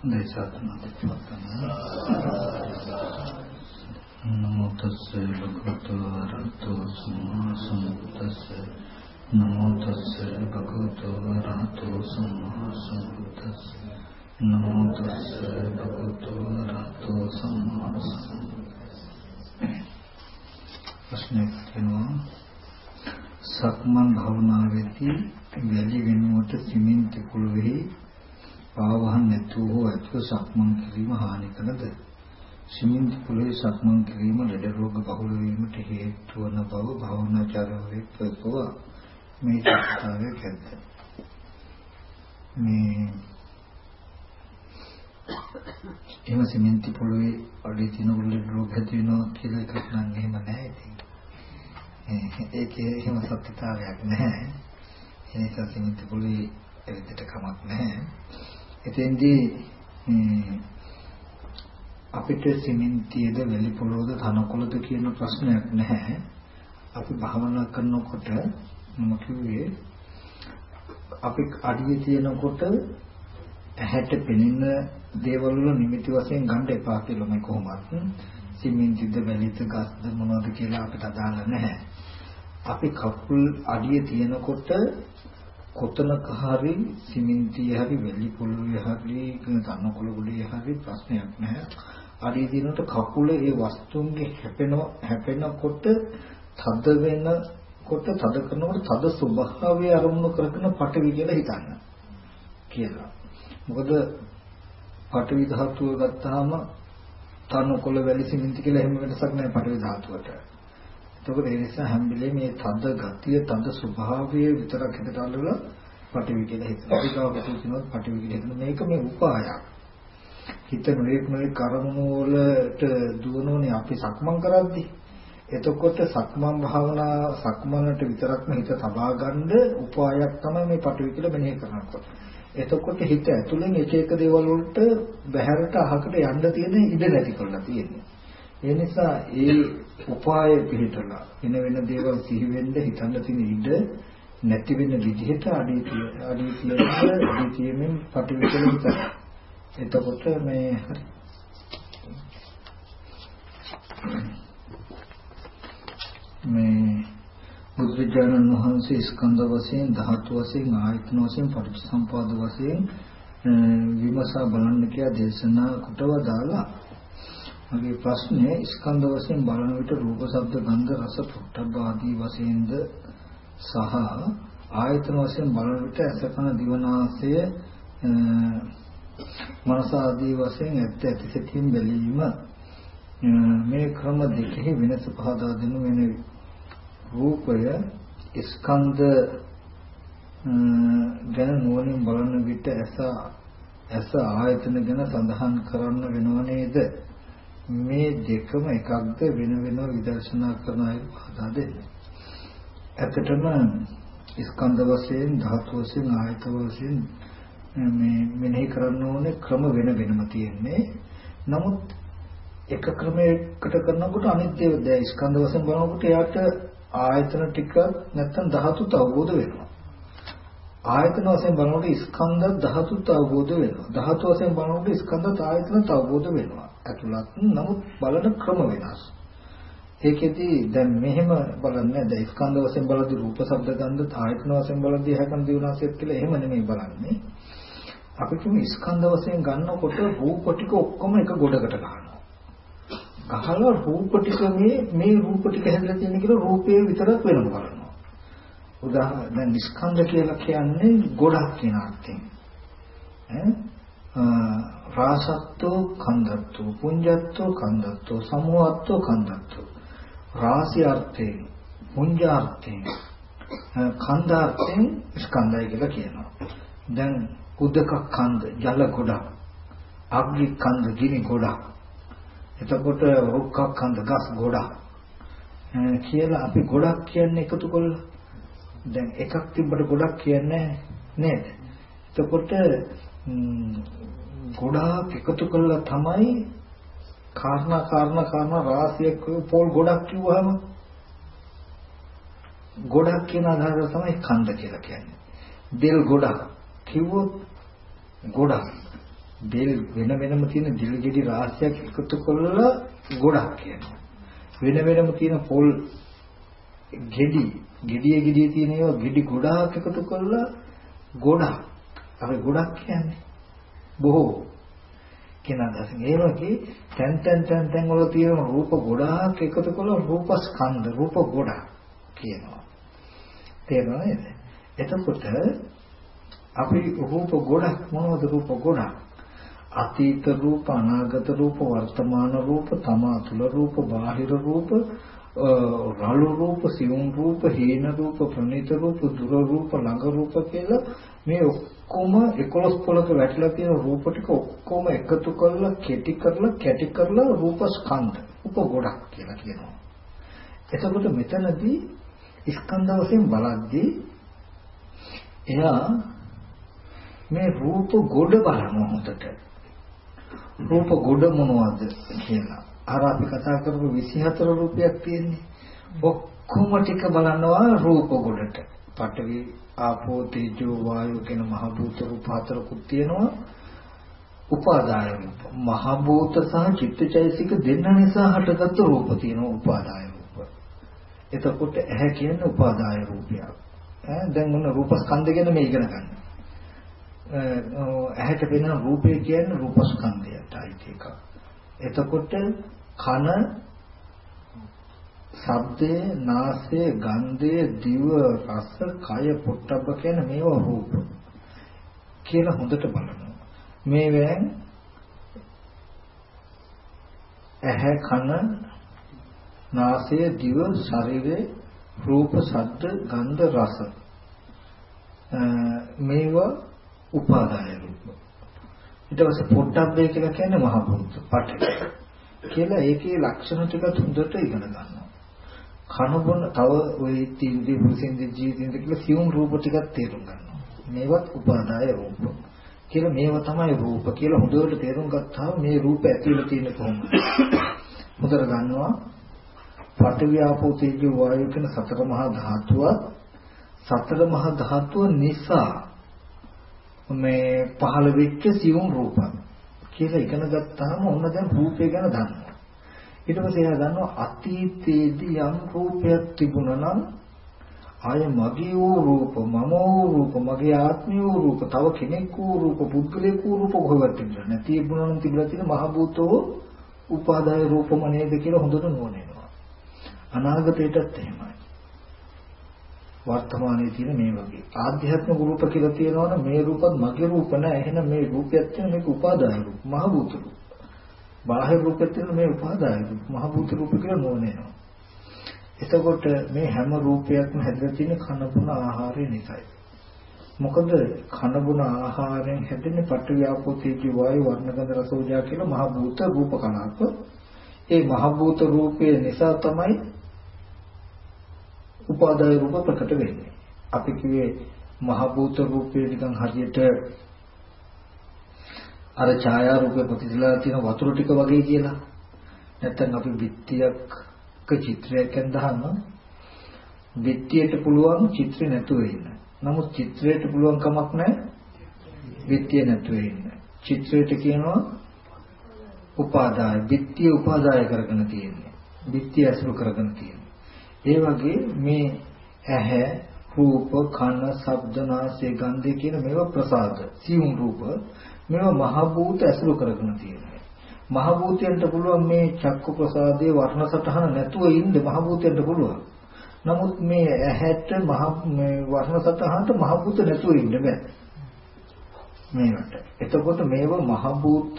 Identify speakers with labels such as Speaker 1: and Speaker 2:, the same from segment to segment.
Speaker 1: දේශාත්මකවතන නමෝ තස්සේ භගවතු වරහතෝ සම්මා සම්බුද්දස්සේ. නමෝ තස්සේ භගවතු වරහතෝ සම්මා සම්බුද්දස්සේ. නමෝ තස්සේ භගවතු වරහතෝ සම්මා සම්බුද්දස්සේ. ප්‍රශ්නයක් තියෙනවා. සක්මන් භාවනාවේදී වැලි වෙනුවට සිමෙන්ති කුළුවේ පාවහන් නැතුව හෝ ඇතුව සක්මන් කිරීම හානි කරද සිමෙන්ති කුළුවේ සක්මන් කිරීම ලෙඩ රෝග බහුල වීමට හේතු වන බව භාවනාචාර්යවරයෙක් ප්‍රකෝවා මේ චිත්තාවේ කැද්ද මේ එහෙම සිමෙන්ති පොළවේ අඩේ තියෙන ලෙඩ රෝග ඇති වෙනවා කියලා එකක් නම් එහෙම නැහැ ඉතින් ඒකේ එහෙම සත්‍යතාවයක් නැහැ. ඒ නිසා සිමිත පොළේ එවිට කමක් නැහැ. එතෙන්දී අපිට සිමෙන්තියද වැලි පොළොවද තනකොළද කියන ප්‍රශ්නයක් නැහැ. අපි භාවනා කරනකොට මම කිව්වේ අපි අඩියේ තියෙනකොට ඇහැට පෙනෙන දේවල් වල නිමිති වශයෙන් ගන්න එපා කියලා මම කොහොමත් සිමෙන්තිද වැලිද ගස්ද මොනවද කියලා අපිට අදාළ නැහැ. අපි කකුල් අඩිය තියෙනකොට කොතනක හරි සිමෙන්තිය හරි වෙලි පොළොවේ හරි කනකොළ ගොඩේ හරි ප්‍රශ්නයක් නැහැ. අඩිය තියෙනකොට කකුල ඒ වස්තුන්ගේ හැපෙන හැපෙනකොට තද වෙනකොට තද කරනකොට තද ස්වභාවය අරමුණු කරගෙන පටවි කියලා හිතන්න. කියලා. මොකද පටවි ධාතුව ගත්තාම තනකොළ වැලි සිමෙන්ති කියලා එහෙම වෙනසක් නැහැ පටවි ධාතුවට. එතකොට ඒ නිසා හැම වෙලේම මේ තද ගතිය, තද ස්වභාවය විතරක් හිතට අල්ලලා පටිවි කියලා හිතනවා. ඒකව කියනොත් පටිවි කියලා හිතන මේක මේ උපායක්. හිත නොයෙක් නොයෙක් කර්මණු වලට දුවනෝනේ අපි සක්මන් කරද්දී. එතකොට සක්මන් භාවනා සක්මනට විතරක්ම හිත තබා ගන්න උපායක් තමයි මේ පටිවි කියලා මෙනෙහි කරනකොට. එතකොට හිත ඇතුලෙන් එක එක දේවල් වලට බහැරට අහකට යන්න තියෙන ඉඩ නැති කරලා තියෙන්නේ. ඒ නිසා ඒ උපාය පිළිතලා වෙන වෙන දේවල් සිහි වෙන්න හිතන්න තියෙන ඉඩ නැති වෙන විදිහට අඩී අඩී තියෙන අඩී තියෙමින් පටිවිදල විතර. එතකොට මේ හරි. මේ බුදුරජාණන් වහන්සේ ස්කන්ධ වශයෙන් ධාතු වශයෙන් ආයතන වශයෙන් පටිච්චසම්පාද වශයෙන් විමසා බලන්න කියලා දේශනා කොටව දාලා මගේ ප්‍රශ්නේ ස්කන්ධ වශයෙන් බලන විට රූප, ශබ්ද, ගන්ධ, රස, පොට්ටබ්බ ආදී වශයෙන්ද සහ ආයතන වශයෙන් බලන විට අසකන දිවනාසය මනස ආදී වශයෙන් ඇත්ත ඇති සිතින් බැලීම මේ ක්‍රම දෙකෙහි වෙනස පහදා දෙනු වෙන රූපය ස්කන්ධ ගැන නුවණින් බලන විට ඇස ඇස ආයතන ගැන සඳහන් කරන්න වෙනව නේද? මේ දෙකම එකක්ද වෙන වෙනම විදර්ශනා කරන අය පහදා දෙන්නේ. ඇත්තටම ස්කන්ධ වශයෙන් ධාතු වශයෙන් ආයත වශයෙන් මේ මෙනෙහි කරන්න ඕනේ ක්‍රම වෙන වෙනම තියෙන්නේ. නමුත් එක ක්‍රමයකට කරනකොට අනිත් ඒවා දැන් ස්කන්ධ වශයෙන් බලනකොට එයාට ආයතන ටික නැත්තම් ධාතුත් අවබෝධ වෙනවා. ආයතන වශයෙන් බලනකොට ස්කන්ධ ධාතුත් අවබෝධ වෙනවා. ධාතු වශයෙන් බලනකොට ස්කන්ධ ආයතනත් අවබෝධ වෙනවා. ඇතුළත් නමුත් බලන ක්‍රම වෙනස්. ඒකෙදි දැන් මෙහෙම බලන්නේ දැන් ස්කන්ධ වශයෙන් බලද්දී රූප ශබ්ද ගන්ධ ආයතන වශයෙන් බලද්දී හැකන් දිවනාසයත් කියලා එහෙම නෙමෙයි බලන්නේ. අපි කියමු ස්කන්ධ වශයෙන් ගන්නකොට රූප ටික ඔක්කොම එක ගොඩකට ගන්නවා. ගහලා රූප ටික මේ මේ රූප ටික හැදලා තියෙන කියලා රූපේ විතරක් වෙනම බලනවා. උදාහරණ දැන් ස්කන්ධ කියලා කියන්නේ ගොඩක් කියන අර්ථයෙන්. ඈ රාසත්තෝ කන්දත්තෝ පුඤ්ජත්තෝ කන්දත්තෝ සමුවත්තෝ කන්දත්තෝ. රාසි අර්ථයෙන් පුඤ්ජාර්ථයෙන් කන්දාර්ථයෙන් ස්කන්ධය කියලා කියනවා. දැන් උදක කන්ද ජල ගොඩක්. අග්නි කන්ද ගිනි ගොඩක්. එතකොට රුක්ක කන්ද ගස් ගොඩක්. කියලා අපි ගොඩක් කියන්නේ එකතු කළා දැන් එකක් තිබ්බට ගොඩක් කියන්නේ නේද? එතකොට ගොඩාක් එකතු කළා තමයි කාරණා කාරණා කාරණා රාශියක් පොල් ගොඩක් කිව්වහම ගොඩක් කියන අදහස තමයි කන්ද කියලා කියන්නේ. දෙල් ගොඩක් කිව්වොත් ගොඩක් දෙල් වෙන වෙනම තියෙන දෙල් ගෙඩි රාශියක් එකතු කරලා ගොඩක් කියනවා. වෙන වෙනම තියෙන පොල් ගෙඩි ගෙඩිය ගෙඩිය තියෙන ඒවා ගෙඩි ගොඩාක් එකතු කරලා ගොඩක්. අපි ගොඩක් කියන්නේ බොහෝ කියන අදහසින් ඒ වගේ තැන් තැන් තැන් තැන් වල තියෙන රූප ගොඩාක් එකතු කරලා රූප ස්කන්ධ රූප ගොඩක් කියනවා. තේරෙනවද නේද? එතකොට අපි රූප ගොඩක් මොනවද රූප ගොඩක්? අතීත රූප, අනාගත රූප, වර්තමාන රූප, තමා තුල රූප, බාහිර රූප, රළු රූප, සියුම් රූප, හීන රූප, ප්‍රණීත රූප, දුර රූප, ළඟ රූප කියලා මේ ඔක්කොම 11 පොලක වැටලා තියෙන රූප ටික ඔක්කොම එකතු කරලා කෙටි කරලා කැටි කරලා රූප ස්කන්ධ උප ගොඩක් කියලා කියනවා. එතකොට මෙතනදී ස්කන්ධ වශයෙන් බලද්දී එයා මේ රූප ගොඩ බලන හොඳට රූප ගොඩ මොනවද කියලා අර අපි කතා කරපු 24 රූපයක් තියෙන්නේ. ඔක්කොම ටික බලනවා රූප ගොඩට. පඨවි ආපෝ තේජෝ වායෝ කියන මහ භූත රූප හතරකුත් තියෙනවා. උපාදාය රූප. මහ භූත සහ චිත්තචෛසික දෙන්න නිසා හටගත්තු රූප තියෙනවා උපාදාය රූප. එතකොට ඇහැ කියන්නේ උපාදාය රූපයක්. ඈ දැන් මොන රූපස්කන්ධ ගැන මේ ඉගෙන ගන්න. ඇහැට පෙනෙන රූපය කියන්නේ රූපස්කන්ධයටයි ඒක. එතකොට කන ශබ්දය, නාසය, ගන්ධය, දිව, රස, කය, පොට්ටබ්බ කියන මේවා රූප කියලා හොඳට බලනවා. මේවෙන් ඇහැ කන නාසය දිව ශරීරේ රූප ශබ්ද ගන්ධ රස. මේවා උපාදාය රූප. ඊට පස්සේ පොට්ටබ්බේ කියලා කියන්නේ මහ භූත පටි. කියලා ඒකේ ලක්ෂණ ටික හොඳට ඉගෙන ගන්නවා කන බොන තව ওই තීන්දි පුසින්දි ජීවිතින්ද කියලා සියුම් රූප ටිකක් තේරුම් ගන්නවා. මේවත් උපාදාය රූප. කියලා මේව තමයි රූප කියලා හොඳට තේරුම් ගත්තාම මේ රූප ඇතුළේ තියෙන කොහොමද? හොඳට ගන්නවා. පඨවි ආපෝ තේජෝ වායු කියන සතර මහා ධාතුවත් සතර මහා ධාතුව නිසා මේ පහළ වෙච්ච සියුම් රූප කියලා ඉගෙන ගත්තාම ඔන්න දැන් රූපය ගැන දන්නවා. ඊට පස්සේ එයා දන්නවා අතීතයේදී යම් රූපයක් තිබුණා නම් ආය මගේ වූ රූප මම වූ රූප මගේ ආත්මය වූ රූප තව කෙනෙක් වූ රූප පුද්ගලයෙක් වූ රූප කොහෙවත් තිබුණා නැති තිබුණා නම් තිබිලා තියෙන මහ භූතෝ උපාදාය රූපම නේද කියලා හොඳට නෝනෙනවා අනාගතයටත් එහෙමයි. වර්තමානයේ තියෙන මේ වගේ ආධ්‍යාත්මික රූප කියලා තියෙනවනේ මේ රූපත් මගේ රූප නෑ එහෙනම් මේ රූපයත් තියෙන මේක උපාදාය රූප මහ භූත රූප බාහිර රූපෙත් තියෙන මේ උපාදාය මහ භූත රූප කියලා නොනේනවා. එතකොට මේ හැම රූපයක්ම හැදලා තියෙන කන බොන ආහාරය නිසායි. මොකද කන බොන ආහාරයෙන් හැදෙන්නේ පඨවි ආපෝ තේජෝ වායු වර්ණගන්ධ රසෝජා කියලා මහ භූත රූප කලාප. ඒ මහ භූත රූපය නිසා තමයි උපාදාය රූප ප්‍රකට වෙන්නේ. අපි කිව්වේ මහ භූත රූපය නිකන් හරියට අර ඡායාරූපේ ප්‍රතිසලා තියෙන වතුර ටික වගේ කියලා. නැත්තම් අපි බිත්තියක චිත්‍රයක් ඇඳහම බිත්තියට පුළුවන් චිත්‍රය නැතුව ඉන්න. නමුත් චිත්‍රයට පුළුවන් කමක් නැහැ බිත්තිය නැතුව ඉන්න. චිත්‍රයට කියනවා උපාදාය. බිත්තිය උපාදාය කරගෙන තියෙන්නේ. බිත්තිය අසුර කරගෙන තියෙන්නේ. ඒ වගේ මේ ඇහැ රූප කන ශබ්ද නාසය ගන්ධය කියන මේවා ප්‍රසාද සියුම් රූප මේවා මහ භූත ඇසුරු කරගෙන තියෙනවා. මහ භූතයන්ට පුළුවන් මේ චක්කු ප්‍රසාදයේ වර්ණ සටහන නැතුව ඉන්න මහ භූතයන්ට පුළුවන්. නමුත් මේ ඇහැට මහ මේ වර්ණ සටහනට මහ භූත නැතුව ඉන්න බෑ. මේකට. එතකොට මේව මහ භූත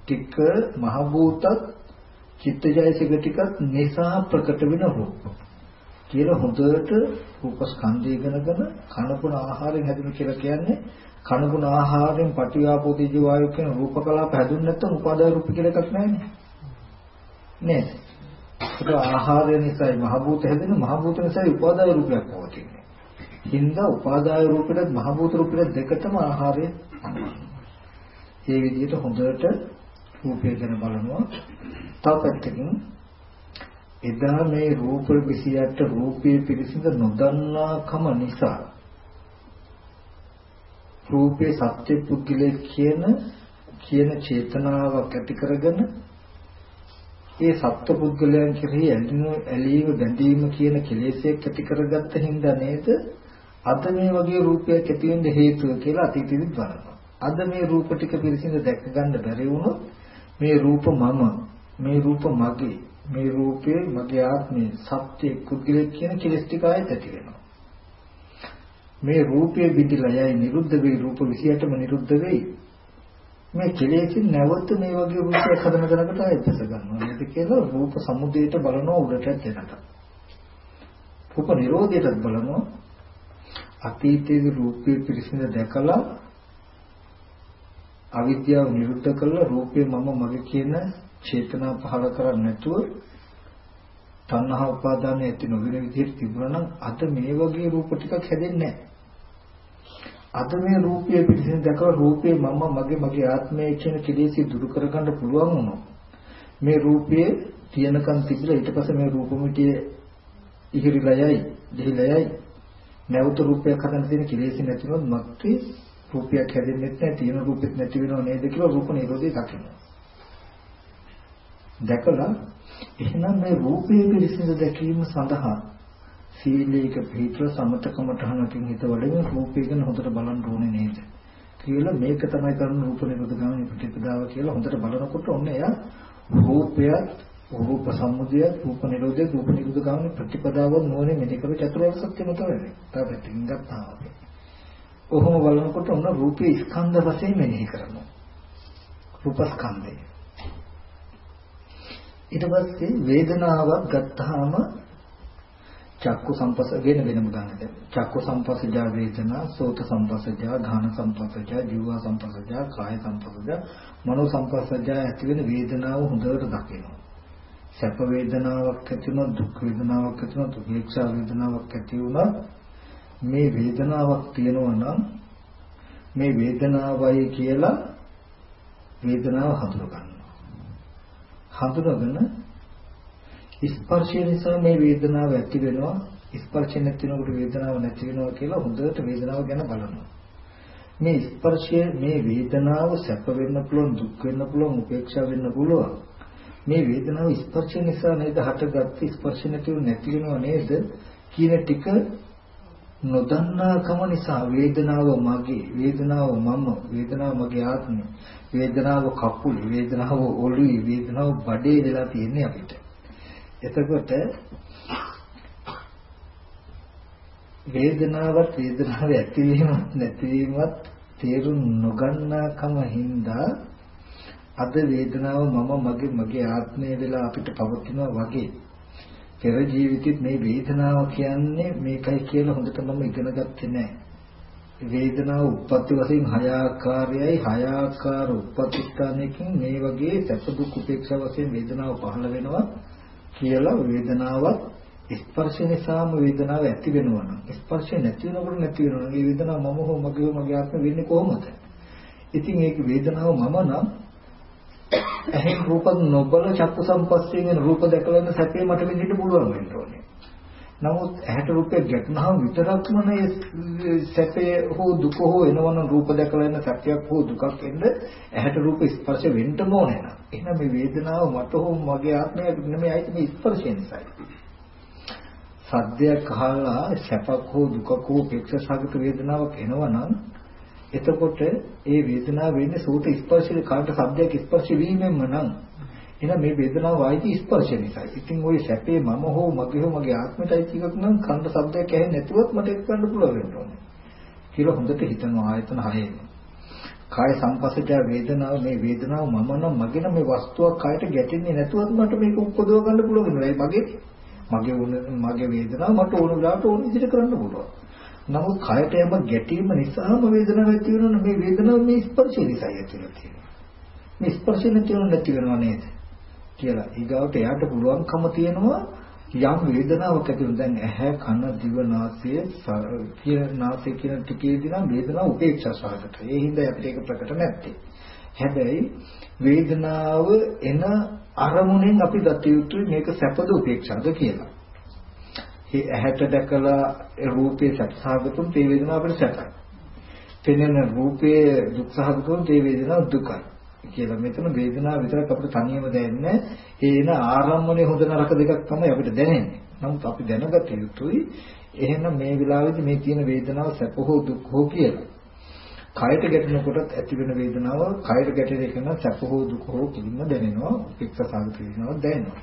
Speaker 1: ටික මහ භූතත් චිත්තජයසික ටිකත් නිසා ප්‍රකට වෙන රූප. කියලා හොඳට රූප ස්කන්ධය ඉගෙනගෙන කනපුන ආහාරයෙන් හැදුණු කියලා කියන්නේ කනගුණ ආහාරයෙන් පටිආපෝ තේජෝ වායු කියන රූප කලාප හැදුන්නේ නැත්නම් උපාදාය රූප කියලා එකක් නැහැ නේද? ඒක ආහාරය නිසායි මහ භූත හැදෙන මහ භූත නිසායි උපාදාය රූපයක් පවතින්නේ. හින්දා උපාදාය රූපෙට මහ භූත රූපෙට දෙකටම ආහාරය ඒ විදිහට හොඳට රූපය ගැන බලනවා. තව පැත්තකින් එදා මේ රූප 28 රූපයේ පිරිසිඳ නොදන්නාකම නිසා රූපේ සත්‍ය පුද්ගලයේ කියන කියන චේතනාවක් ඇති කරගෙන ඒ සත්පුද්ගලයන් කෙරෙහි ඇලීම බැඳීම කියන කෙලෙසයක් ඇති කරගත්ත හින්දා නේද අද මේ වගේ රූපයක් ඇති වෙන්න හේතුව කියලා අතීතෙදිත් බලනවා. අද මේ රූප ටික පිළිසිඳ දැක ගන්න බැරි වුණොත් මේ රූප මම මේ රූප මගේ මේ රූපේ මගේ ආත්මය සත්‍ය කුද්දලෙක් කියන කෙලස් ටික ආයෙත් ඇති වෙනවා. මේ රූපය බිඳිලා යයි නිරුද්ධ වෙයි රූප 28ම නිරුද්ධ වෙයි. මේ කෙලෙසින් නැවත මේ වගේ රූපයක් හදන තැනකට ආයෙත් ඇස ගන්නවා. මේක කියලා රූප සමුදේට බලනවා උඩට දෙනට. රූප නිරෝධයටත් බලනවා. අතීතයේ රූපේ පිරිසිඳ දැකලා අවිද්‍යාව නිරුද්ධ කළා රූපේ මම මගේ කියන චේතනා පහල කරන්නේ නැතුව තණ්හා උපාදානය ඇති නොවන විදිහට තිබුණා නම් අද මේ වගේ රූප ටිකක් හැදෙන්නේ අද මේ රූපය පිටින් දැකලා රූපේ මම මගේ මගේ ආත්මය කියන කෙලෙසි දුරු කරගන්න පුළුවන් වුණා. මේ රූපයේ තියනකන් තිබිලා ඊට පස්සේ මේ රූපමිටිය ඉහිරිලා යයි, දෙහිලා යයි. නැවත රූපයක් හදන්න තියෙන කෙලෙසි නැතිවොත් මක්කේ රූපයක් හැදෙන්නේ නැහැ, තියෙන රූපෙත් නැති වෙනව නේද කියලා රූප නිරෝධය දකිනවා. දැකලා එහෙනම් මේ රූපයේ පිළිසිඳ දැකීම සඳහා සීලයක පිටර සමතකමටහනකින් හිත වඩමින් රූපය ගැන හොඳට බලන්න ඕනේ නේද කියලා මේක තමයි කරන රූප නිරෝධ ගාමී ප්‍රතිපදාව කියලා හොඳට බලනකොට ඔන්න එයා රූපයත් රූප සම්මුතිය රූප නිරෝධය රූප නිරෝධ ගාමී ප්‍රතිපදාව නෝනේ මෙලි කර චතුරාර්ය සත්‍ය මත වෙන්නේ. තව පැත්තකින් ගත්තා වගේ. ඔහොම බලනකොට ඔන්න රූපේ ස්කන්ධ වශයෙන් මෙනෙහි කරනවා. රූප ස්කන්ධය. ඊට පස්සේ වේදනාවක් ගත්තාම චක්කු සංපස්ස වෙන වෙනම ගන්නද චක්කු සංපස්සජා වේදනා සෝත සංපස්සජා ධාන සංපස්සජා ජීව සංපස්සජා කාය සංපස්සජා මනෝ සංපස්සජා ඇති වෙන වේදනාව හොඳට දකිනවා. සැප වේදනාවක් ඇති වුණා දුක් වේදනාවක් ඇති වුණා දුක්ඛ වේදනාවක් ඇති වුණා මේ වේදනාවක් තියෙනවා නම් මේ වේදනාවයි කියලා වේදනාව හඳුනගන්න. හඳුනගෙන ස්පර්ශය නිසා මේ වේදනාව ඇති වෙනවා. ස්පර්ශය නැති වෙනකොට වේදනාව නැති වෙනවා කියලා හොඳට වේදනාව ගැන බලනවා. මේ ස්පර්ශය මේ වේදනාව සැප වෙන්න පුළුවන් දුක් වෙන්න පුළුවන් උපේක්ෂා වෙන්න පුළුවන්. මේ වේදනාව ස්පර්ශය නිසා නේද හටගත්තේ? ස්පර්ශ නැතිව නැති වෙනව නේද? කියන ටික නොදන්නාකම නිසා වේදනාව මගේ වේදනාව මම වේදනාව මගේ ආත්මය වේදනාව කකුලේ වේදනාව ඔළුවේ වේදනාව බඩේ වෙලා තියෙන්නේ අපිට. එතකොට වේදනාවත් වේදනාව ඇතිවීමත් නැතිවීමත් තේරුම් නොගන්නාකම හින්දා අද වේදනාව මම මගේ මගේ ආත්මය වෙලා අපිට පවතිනවා වගේ. පෙර ජීවිතෙත් මේ වේදනාව කියන්නේ මේකයි කියලා හොඳට මම ඉගෙන ගත්තේ නැහැ. වේදනාව උත්පත්ති වශයෙන් හය ආකාරයයි හය ආකාර උත්පත්ති ස්ථානයකින් මේ වගේ සැප දුක් උපේක්ෂා වශයෙන් වේදනාව පහළ වෙනවා කියලා වේදනාවක් ස්පර්ශ නිසාම වේදනාව ඇති වෙනවා නම් ස්පර්ශය නැති වෙනකොට නැති වෙනවා. මේ වේදනාව මම හෝ මගේ හෝ මගේ ආත්ම වෙන්නේ කොහොමද? ඉතින් ඒක වේදනාව මම නම් ඇහෙන් රූප නොබල චක්කු සම්පස්යෙන් වෙන රූප දැකලා ඉන්න සැපේ මට විඳින්න පුළුවන් වෙන්න ඕනේ. නමුත් ඇහැට රූපයක් ගැටුනහම විතරක්ම නේ සැපේ හෝ දුක හෝ එනවනම් රූප දැකලා ඉන්න සැපයක් හෝ දුකක් එන්න ඇහැට රූප ස්පර්ශ වෙන්න ඕනේ නේද? එහෙනම් මේ වේදනාව මට හෝ මගේ ආත්මයට නෙමෙයි අයිති මේ ස්පර්ශය නිසායි. සද්දයක් අහලා සැපක් හෝ දුකක් හෝ උපේක්ෂාසගත වේදනාවක් එනවනම් එතකොට ඒ වේදනාව වෙන්නේ සූත ස්පර්ශයේ කාට શબ્දයක් ස්පර්ශ වීමෙන්ම නම් එහෙනම් මේ වේදනාව වායිති ස්පර්ශ නිසා. ඉතින් ওই සැපේ මම හෝ මගේ හෝ මගේ ආත්මයයි කියනක් නම් කන්ද શબ્දයක් ඇහෙන්නේ නැතුවත් මට ඒක ගන්න පුළුවන් වෙන්න ඕනේ. කියලා හොඳට හිතන ආයතන හයෙම. කාය සංපස්සජ වේදනාව මේ වේදනාව මම නම් මගේ නම් මේ වස්තුවක් කායට ගැටෙන්නේ නැතුවත් මට මේක උපදව ගන්න පුළුවන් වෙනවා. ඒ මගේ මගේ වුණ මගේ වේදනාව මට ඕන දාට ඕන විදිහට කරන්න පුළුවන්. නමුත් කයට යම ගැටීම නිසාම වේදනාවක් ඇති වෙනවා මේ වේදනාව මේ ස්පර්ශය නිසා ඇති වෙනවා. මේ ස්පර්ශය නැති වෙනව නැති වෙනව නේද කියලා. ඊගාවට එයාට පුළුවන්කම තියෙනවා යම් වේදනාවක් ඇති වෙන දැන් ඇහැ කන දිව නාසය කියන නාසය කියන ටිකේදී නම් වේදනාව උපේක්ෂා සහගත. ඒ හින්දා අපිට ඒක ප්‍රකට නැත්තේ. හැබැයි වේදනාව එන අරමුණෙන් අපි දත යුතුයි මේක සැපද උපේක්ෂාද කියලා. ඒ ඇහැට දැකලා රූපේ සත්‍සහගතුන් තේ වේදනාව අපිට සැපයි. පෙනෙන රූපයේ දුක්සහගතුන් තේ වේදනාව දුකයි. කියලා. මෙතන වේදනාව විතරක් අපිට තනියම දැනෙන්නේ ඒන ආරම්මණය හොඳ නරක දෙකක් තමයි අපිට දැනෙන්නේ. නමුත් අපි දැනගත යුතුයි එහෙනම් මේ වෙලාවේදී මේ තියෙන වේදනාව සැප හෝ දුක් හෝ කියලා. කයට ගැටෙනකොටත් ඇති වෙන වේදනාව කයට ගැටෙන එක නම් සැප හෝ දුක හෝ කිලින්ම දැනෙනවා. උපේක්ෂා සාගත වේදනාවක් දැනෙනවා.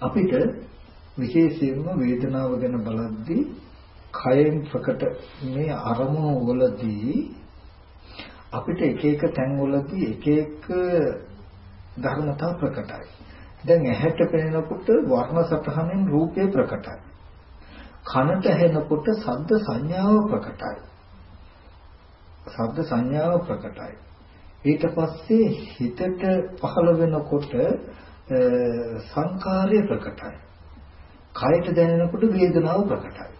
Speaker 1: අපිට විශේෂයෙන්ම වේදනාව ගැන බලද්දී කයෙන් ප්‍රකට මේ අරමුණු වලදී අපිට එක එක තැන්වලදී එක එක ධර්මතා ප්‍රකටයි. දැන් ඇහැට පෙනෙනකොට වර්ණ සතහනෙන් රූපේ ප්‍රකටයි. කනට ඇහෙනකොට ශබ්ද සංඥාව ප්‍රකටයි. ශබ්ද සංඥාව ප්‍රකටයි. ඊට පස්සේ හිතට පහළ වෙනකොට සංකාරය ප්‍රකටයි. කයට දැනෙනකොට වේදනාව ප්‍රකටයි.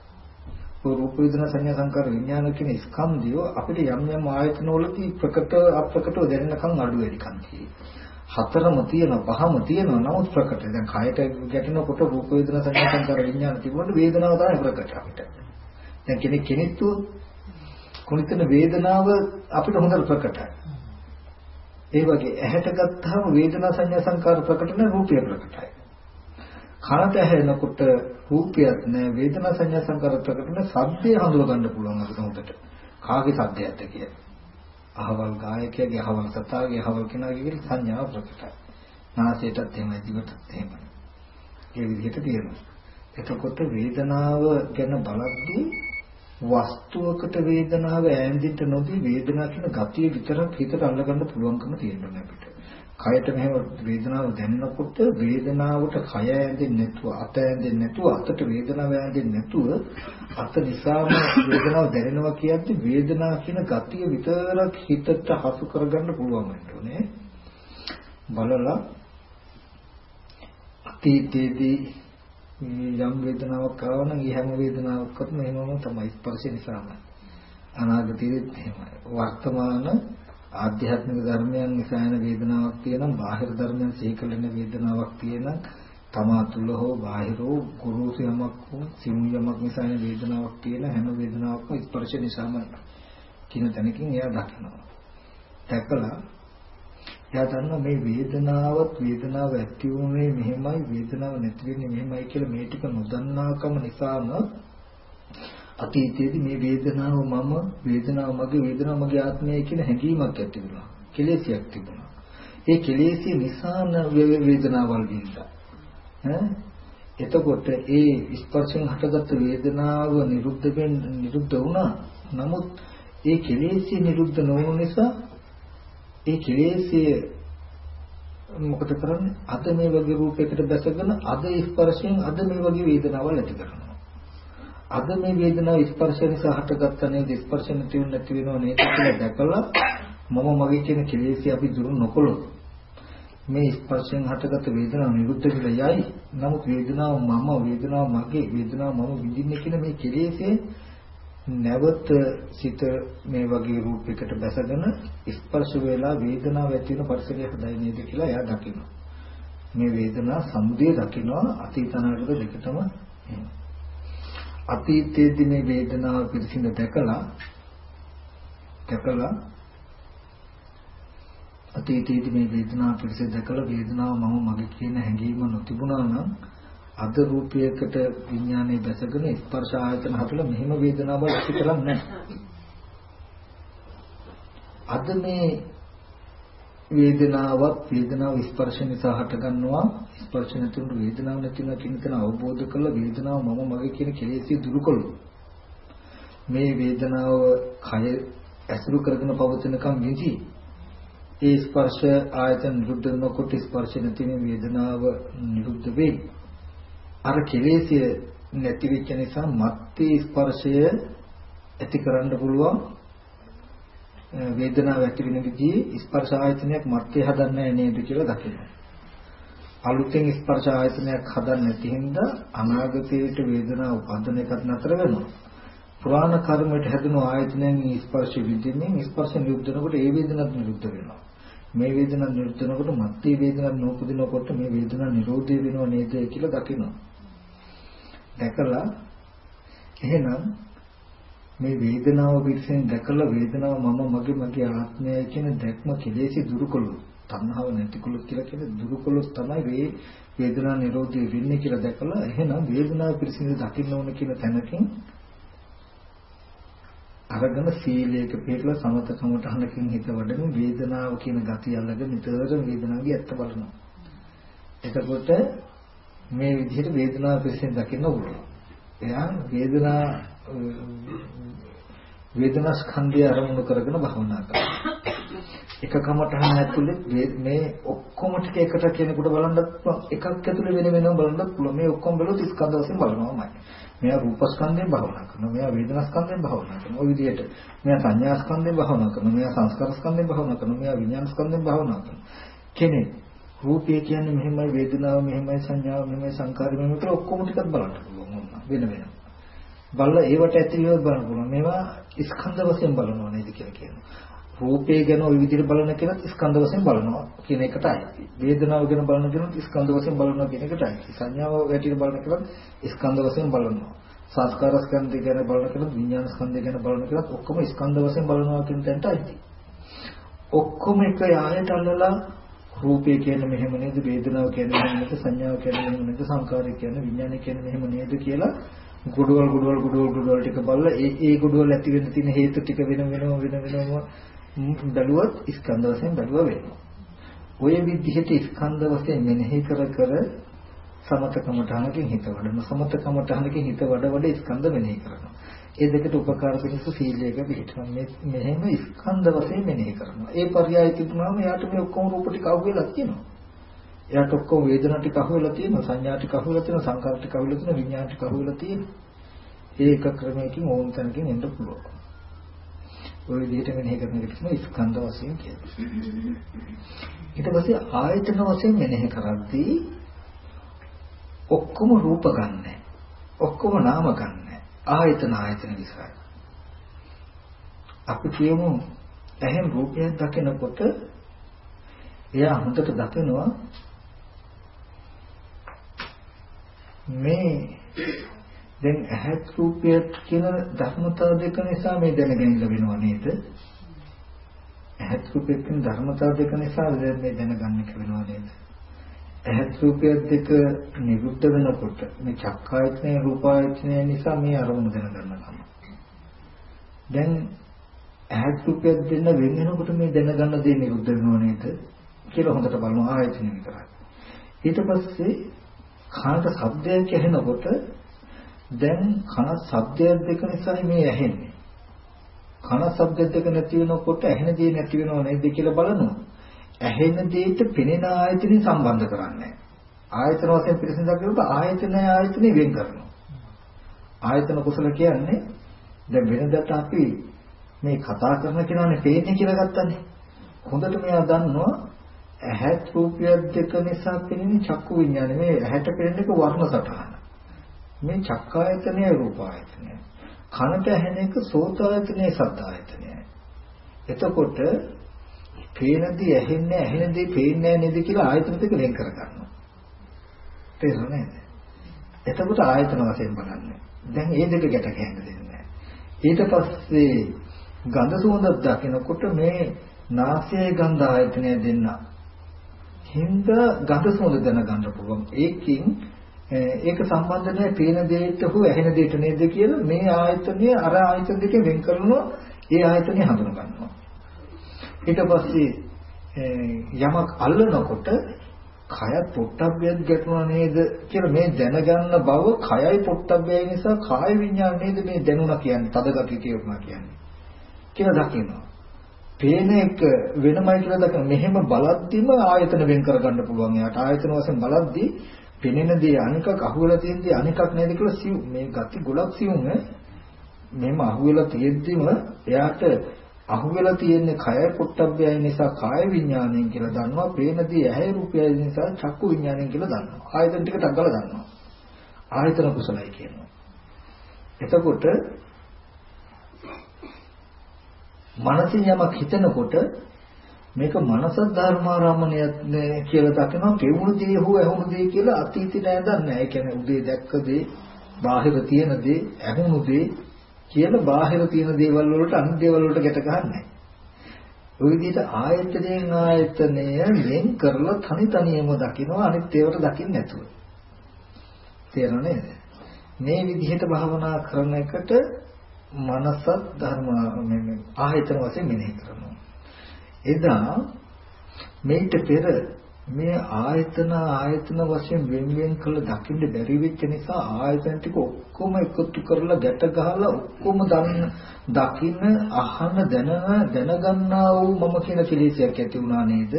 Speaker 1: රූප වේදනා සංඥා සංකාර විඥාන කියන ස්කන්ධය අපිට යම් යම් ආයතන වලදී ප්‍රකට අප්‍රකටව දැනෙනකන් අඩු වෙලිකන් හතරම තියෙනවා පහම තියෙනවා නමුත් ප්‍රකට. දැන් කයට ගැටෙනකොට රූප වේදනා සංඥා සංකාර විඥාන තිබුණොත් වේදනාව තමයි ප්‍රකට අපිට. දැන් කෙනෙක් කෙනෙක්තු කුණිතන වේදනාව අපිට හොඳට ප්‍රකටයි. ඒ වගේ ඇහැට ගත්තාම වේදනා සංඥා සංකාර ප්‍රකට නැහැ රූපය ප්‍රකටයි. කනට ඇහෙනකොට රූපයක් නැහැ වේදනා සංඥා සංකාර ප්‍රකට නැහැ සද්දය හඳුනා ගන්න පුළුවන් අපිට හොඳට. කාගේ සද්දයක්ද කියලා. අහවල් ගායකයාගේ අහවල් සතාගේ අහවල් කෙනාගේ කියලා සංඥාව ප්‍රකටයි නාසයටත් එහෙමයි දිවටත් එහෙමයි. ඒ විදිහට තියෙනවා. එතකොට වේදනාව ගැන බලද්දී වස්තුවකට වේදනාව ඈඳින්න නොදී වේදනාව කියන ගතිය විතරක් හිතට අල්ලගන්න පුළුවන්කම තියෙනවා අපිට. කයට මෙහෙම වේදනාව දැනෙනකොට වේදනාවට කය ඇඳෙන්නේ නැතුව අත ඇඳෙන්නේ නැතුව අතට වේදනාව ඇඳෙන්නේ නැතුව අත නිසාම වේදනාව දැනෙනවා කියද්දි වේදනාව කියන ගතිය විතරක් හිතට හසු කරගන්න පුළුවන් වෙන්නේ. බලලා අතීතයේදී යම් වේදනාවක් ආව නම් ඒ හැම වේදනාවක්වත්ම එහෙමම තමයි ස්පර්ශ නිසාම. අනාගතයේත් එහෙමයි. වර්තමාන ආධ්‍යාත්මික ධර්මයන් නිසා එන වේදනාවක් තියෙනම් බාහිර ධර්මයන් සිහි කළෙන වේදනාවක් තියෙනම් තමා තුල හෝ බාහිර හෝ ගුරුසු යමක් හෝ සිමු යමක් නිසා එන වේදනාවක් තියෙන හැම වේදනාවක්ම ස්පර්ශ නිසාම කියන තැනකින් එයා දකිනවා. දැකලා එයා දන්නවා මේ වේදනාවත් වේදනාව ඇති වුනේ මෙහෙමයි වේදනාව නැති වෙන්නේ මෙහෙමයි කියලා මේ ටික නොදන්නාකම නිසාම අතීතයේදී මේ වේදනාව මම වේදනාව මගේ වේදනාව මගේ ආත්මය කියන හැඟීමක් ඇති වුණා. කෙලෙසියක් තිබුණා. ඒ කෙලෙසිය නිසාන වේදනාවල් වින්දා. ඈ එතකොට ඒ ස්පර්ශයෙන් හටගත් වේදනාව නිරුද්ධ වෙන්න නිරුද්ධ වුණා. නමුත් ඒ කෙලෙසිය නිරුද්ධ නොවුන නිසා ඒ කෙලෙසිය මොකද කරන්නේ? අද මේ වගේ රූපයකට බැසගෙන අද ස්පර්ශයෙන් අද මේ වගේ වේදනාවල් ඇති කරනවා. අද මේ වේදනාව ස්පර්ශ නිසා හටගත්ත නේද ස්පර්ශ නැති වෙන නැති වෙනව නේද කියලා දැකලා මම මගේ කියන කෙලෙසිය අපි දුරු නොකළොත් මේ ස්පර්ශයෙන් හටගත්ත වේදනාව නිරුද්ධ වෙලා යයි. නමුත් වේදනාව මම වේදනාව මගේ වේදනාව මම විඳින්නේ කියන මේ කෙලෙසේ නැවත සිත මේ වගේ රූපයකට බැසගෙන ස්පර්ශ වෙලා වේදනාව ඇති වෙන පරිසරය හදයි නේද කියලා එයා දකිනවා. මේ වේදනා සමුදය දකිනවා අතීත අනාගත දෙකටම අතීතයේදී මේ වේදනාව පිළිසිඳ දැකලා දැකලා අතීතයේදී මේ වේදනාව පිළිසිඳ දැකලා වේදනාව මම මගේ කියන හැඟීම නොතිබුණා නම් අද රූපයකට විඥානයේ දැසගෙන ස්පර්ශ ආයතන හදලා මෙහෙම වේදනාවක් ඇති කරන්නේ නැහැ. අද මේ වේදනාවක් වේදනාව ස්පර්ශ නිසා හටගන්නවා. ස්පර්ශ නැතුණු වේදනාවක් නැතිනවා කියන තැන අවබෝධ කරලා වේදනාව මම මගේ කියන කෙලෙසිය දුරු කළොත් මේ වේදනාව කය ඇසුරු කරගෙන පවතිනකම් විඳි ඒ ස්පර්ශ ආයතන නිරුද්ධ වෙනකොට ස්පර්ශ නැති වේදනාව නිරුද්ධ වෙයි. අර කෙලෙසිය නැති වෙච්ච නිසා මත්තේ ස්පර්ශය ඇති කරන්න පුළුවන්. වේදනාව ඇති වෙන විදිහේ ස්පර්ශ ආයතනයක් මත්තේ හදන්නේ නේද කියලා දකිනවා. අලුතෙන් ස්පර්ශ ආයතනයක් හදන්න නැති හින්දා අනාගතයේට වේදනාව උපදින එකත් නතර වෙනවා. පුරාණ කර්මයට හැදුණු ආයතනයන් ස්පර්ශ විදිහෙන් ස්පර්ශ නිරුද්ධ වෙනකොට ඒ වේදනත් නිරුද්ධ වෙනවා. මේ වේදනාව නිරුද්ධ වෙනකොට මත්තේ වේදනාවක් නූපදිනකොට මේ වේදනාව නිරෝධය වෙනව නේද කියලා දකිනවා. දැකලා එහෙනම් මේ වේදනාව පිටින් දැකලා වේදනාව මම මගේ මගේ ආත්මයයි කියන දැක්ම කෙලෙසි දුරුකොළු තණ්හාව නැතිකොළු කියලා කියන දුරුකොළු තමයි වේ වේදනා නිරෝධය වෙන්නේ කියලා දැකලා එහෙනම් වේදනාව පිටින් දකින්න ඕන කියන තැනකින් අරගෙන සීලයක පිළිලා සමතකමට අහනකින් හිත වඩන වේදනාව කියන ගතිය අල්ලගෙන නිතර වේදනාවගේ ඇත්ත බලනවා. එතකොට මේ විදිහට වේදනාව පිළිසින් දකින්න ඕන. එයා වේදනා වේදනා ස්කන්ධය අරමුණු කරගෙන භවනා කරනවා. එක කමටහන ඇතුලේ මේ ඔක්කොම ටික එකට කෙනෙකුට බලන්නත් එකක් ඇතුලේ වෙන වෙනම බලන්නත් පුළුවන්. මේ ඔක්කොම බැලුවොත් ස්කන්ධ වශයෙන් බලනවාමයි. මෙයා රූපස්කන්ධයෙන් භවනා කරනවා. මෙයා වේදනාස්කන්ධයෙන් භවනා කරනවා. ওই විදිහට මෙයා සංඥාස්කන්ධයෙන් භවනා කරනවා. මෙයා සංස්කාරස්කන්ධයෙන් භවනා කරනවා. මෙයා විඥානස්කන්ධයෙන් භවනා කරනවා. කෙනෙක් රූපය කියන්නේ මෙහෙමයි වේදනාව මෙහෙමයි සංඥාව මෙහෙමයි සංකාරය මෙහෙමයි කියලා ඔක්කොම ටිකක් බලන්න පුළුවන් වෙන වෙනම. බලලා ඒවට ඇතිවෙව බලන්න පුළුවන්. මේවා ස්කන්ධ වශයෙන් බලනවා නේද කියලා කියනවා. රූපය ගැන ওই විදිහට බලන කෙනත් ස්කන්ධ වශයෙන් බලනවා කියන එකටයි. වේදනාව ගැන බලන කෙනත් ස්කන්ධ වශයෙන් බලනවා කියන එකටයි. සංඥාව ගැටියට බලන කෙනත් ස්කන්ධ වශයෙන් බලනවා. සංස්කාර ස්කන්ධය ගැන බලන කෙනත් විඥාන ස්කන්ධය ගැන බලන කෙනත් ඔක්කොම ස්කන්ධ වශයෙන් බලනවා කියන තැනටයි. ඔක්කොම එක යායට අල්ලලා රූපය කියන්නේ මෙහෙම නේද වේදනාව කියන්නේ මෙහෙම නේද සංඥාව කියන්නේ මෙහෙම නේද සංකාරය කියන්නේ විඥානය කියන්නේ මෙහෙම නේද කියලා ගොඩවල් ගොඩවල් ගොඩවල් ගොඩවල් ටික බලලා ඒ ඒ ගොඩවල් ඇති වෙන්න තියෙන හේතු ටික වෙන වෙනම වෙන වෙනම බැලුවත් ස්කන්ධ වශයෙන් බැලුවා වෙනවා. ඔය විදිහට ස්කන්ධ වශයෙන් මෙනෙහි කර කර සමතකමඨහනකින් හිත වඩන සමතකමඨහනකින් හිත වඩ වඩ ස්කන්ධ මෙනෙහි කරනවා. ඒ දෙකට උපකාර පිණිස සීලයක පිළිපදිනවා. මේ මෙහෙම ස්කන්ධ වශයෙන් මෙනෙහි කරනවා. ඒ පරයය තිබුණාම යාට මේ ඔක්කොම රූප ටික අවුලක් තියෙනවා. එයාට ඔක්කොම වේදනා ටික අහුවෙලා තියෙනවා, සංඥා ටික අහුවෙලා තියෙනවා, සංකාර ටික අහුවෙලා තියෙනවා, විඥාන ටික අහුවෙලා තියෙනවා. ඒ එක ක්‍රමයකින් ඕන තැනකින් එන්න පුළුවන්. ඔය විදිහට මෙනෙහි කරන එකට තමයි ස්කන්ධ වශයෙන් කියන්නේ. ඊට පස්සේ ආයතන වශයෙන් මෙනෙහි කරද්දී ඔක්කොම රූප ගන්නෑ. ඔක්කොම නාම ගන්න. ආයතන ආයතන විසයි. අපි කියමු ඇහෙන් රූපයක් දකිනකොට එයා හොඳට දකිනවා මේ දැන් ඇහත් රූපයක් කියන ධර්මතාව දෙක නිසා මේ දැනගැනීම ලැබෙනව නේද? ඇහත් රූපයක් කියන ධර්මතාව දෙක නිසා මේ දැනගන්න ලැබෙනව නේද? ඇහත් රූපය දෙක නිරුද්ධ වෙනකොට මේ චක්කායතනය රූපායතනය නිසා මේ අරමුණ දැනගන්නවා. දැන් ඇහත් රූපය දෙන්න වෙන වෙනකොට මේ දැනගන්න දේ නිරුද්ධ වෙනව නේද කියලා හොඳට බලනවා ආයතන විතරයි. ඊට පස්සේ කනට ශබ්දයක් ඇහෙනකොට දැන් කන ශබ්දයක් දෙක නිසා මේ ඇහෙන්නේ. කන ශබ්ද දෙක නැති වෙනකොට ඇහෙන දේ නැති වෙනව නේද කියලා බලනවා. ඇහෙන දෙයට පෙනෙන ආයතනෙ සම්බන්ධ කරන්නේ ආයතන වශයෙන් පිළිසින් දක්වනකොට ආයතනය ආයතනෙ වෙන් කරනවා ආයතන කුසල කියන්නේ දැන් වෙනදට අපි මේ කතා කරන කෙනානේ පේන්නේ කියලා ගත්තනේ හොඳට මෙයා දන්නවා ඇහත් රූපයක් දෙක නිසා පෙනෙන චක්කු විඥානේ මේ ඇහැට පෙනෙන එක වර්ණ සටහන මේ චක්කායතනය රූපායතනය කනට ඇහෙන එක සෝතායතනය සද්දායතනය එතකොට පේනදී ඇහෙන්නේ ඇහෙන දේ පේන්නේ නේද කියලා ආයතන දෙක වෙන් කර ගන්නවා. තේරුණා නේද? එතකොට ආයතන වශයෙන් බලන්නේ. දැන් මේ දෙක ගැට ගැහෙන්න දෙන්නේ ඊට පස්සේ ගඳ සුවඳ දකිනකොට මේ නාසයේ ගන්ධ ආයතනය දෙන්න. හින්ද ගඳ සුවඳ දැනගන්න පුළුවන්. ඒකින් ඒක සම්බන්ධ නැහැ පේන දෙයට හෝ ඇහෙන දෙයට නේද කියලා මේ ආයතනය අර ආයතන දෙකෙන් වෙන් කරනවා ඒ ආයතනය හඳුන ගන්නවා. ඊට පස්සේ යමක් අල්ලනකොට කය පොට්ටබ්බයක් ගැටුණා නේද කියලා මේ දැනගන්න බව කයයි පොට්ටබ්බයයි නිසා කාය විඤ්ඤාණ නේද මේ දැනුණා කියන්නේ තදගතිය කියනවා කියන්නේ කියලා දකිනවා. පේන එක වෙනමයි කියලා දකින මෙහෙම බලද්දිම ආයතන වෙන් කරගන්න පුළුවන් එයාට ආයතන වශයෙන් බලද්දි පෙනෙන දේ අනිකක් අහුවෙලා තියෙද්දි අනිකක් නේද කියලා සිව් මේ ගති ගොඩක් සිවුම් මෙහෙම අහුවෙලා තියෙද්දිම එයාට අහුවෙලා තියෙන්නේ කය පොට්ටබ්බයයි නිසා කාය විඥාණයෙන් කියලා දන්නවා. පේනදී ඇහැ රූපයයි නිසා චක්කු විඥාණයෙන් කියලා දන්නවා. ආයතන ටිකට අගලා දන්නවා. ආයතන කුසලයි කියනවා. එතකොට මනසින් යමක් හිතනකොට මේක මනස ධර්මාරම්මණයක් කියලා දකිනවා පෙවුණු දේ හෝ ඇහුණු දේ කියලා අතීතේ නෑ දන්නේ. ඒ කියන්නේ උදේ දැක්ක දේ, බාහිර තියෙන දේ, ඇහුණු දේ කියලා බාහිර තියෙන දේවල් වලට අනිත් දේවල් වලට ගැට ගන්නෑ. ওই විදිහට ආයතනයෙන් ආයතනය වෙන් කරලා තනි තනියම දකිනවා අනිත් ඒවාට දකින්න නැතුව. තේරෙනව නේද? මේ විදිහට භාවනා කරන එකට මනසත් ධර්ම මේ ආයතන වශයෙන් මෙනෙහි කරනවා. එදා මේිට පෙර මේ ආයතන ආයතන වශයෙන් වෙන වෙන කළ දකින්න බැරි වෙච්ච නිසා ආයතන ටික ඔක්කොම එකතු කරලා ගැට ගහලා ඔක්කොම දන්න දකින්න අහන දැනන දැනගන්නා වූ මම කියන කෙලෙසයක් ඇති වුණා නේද?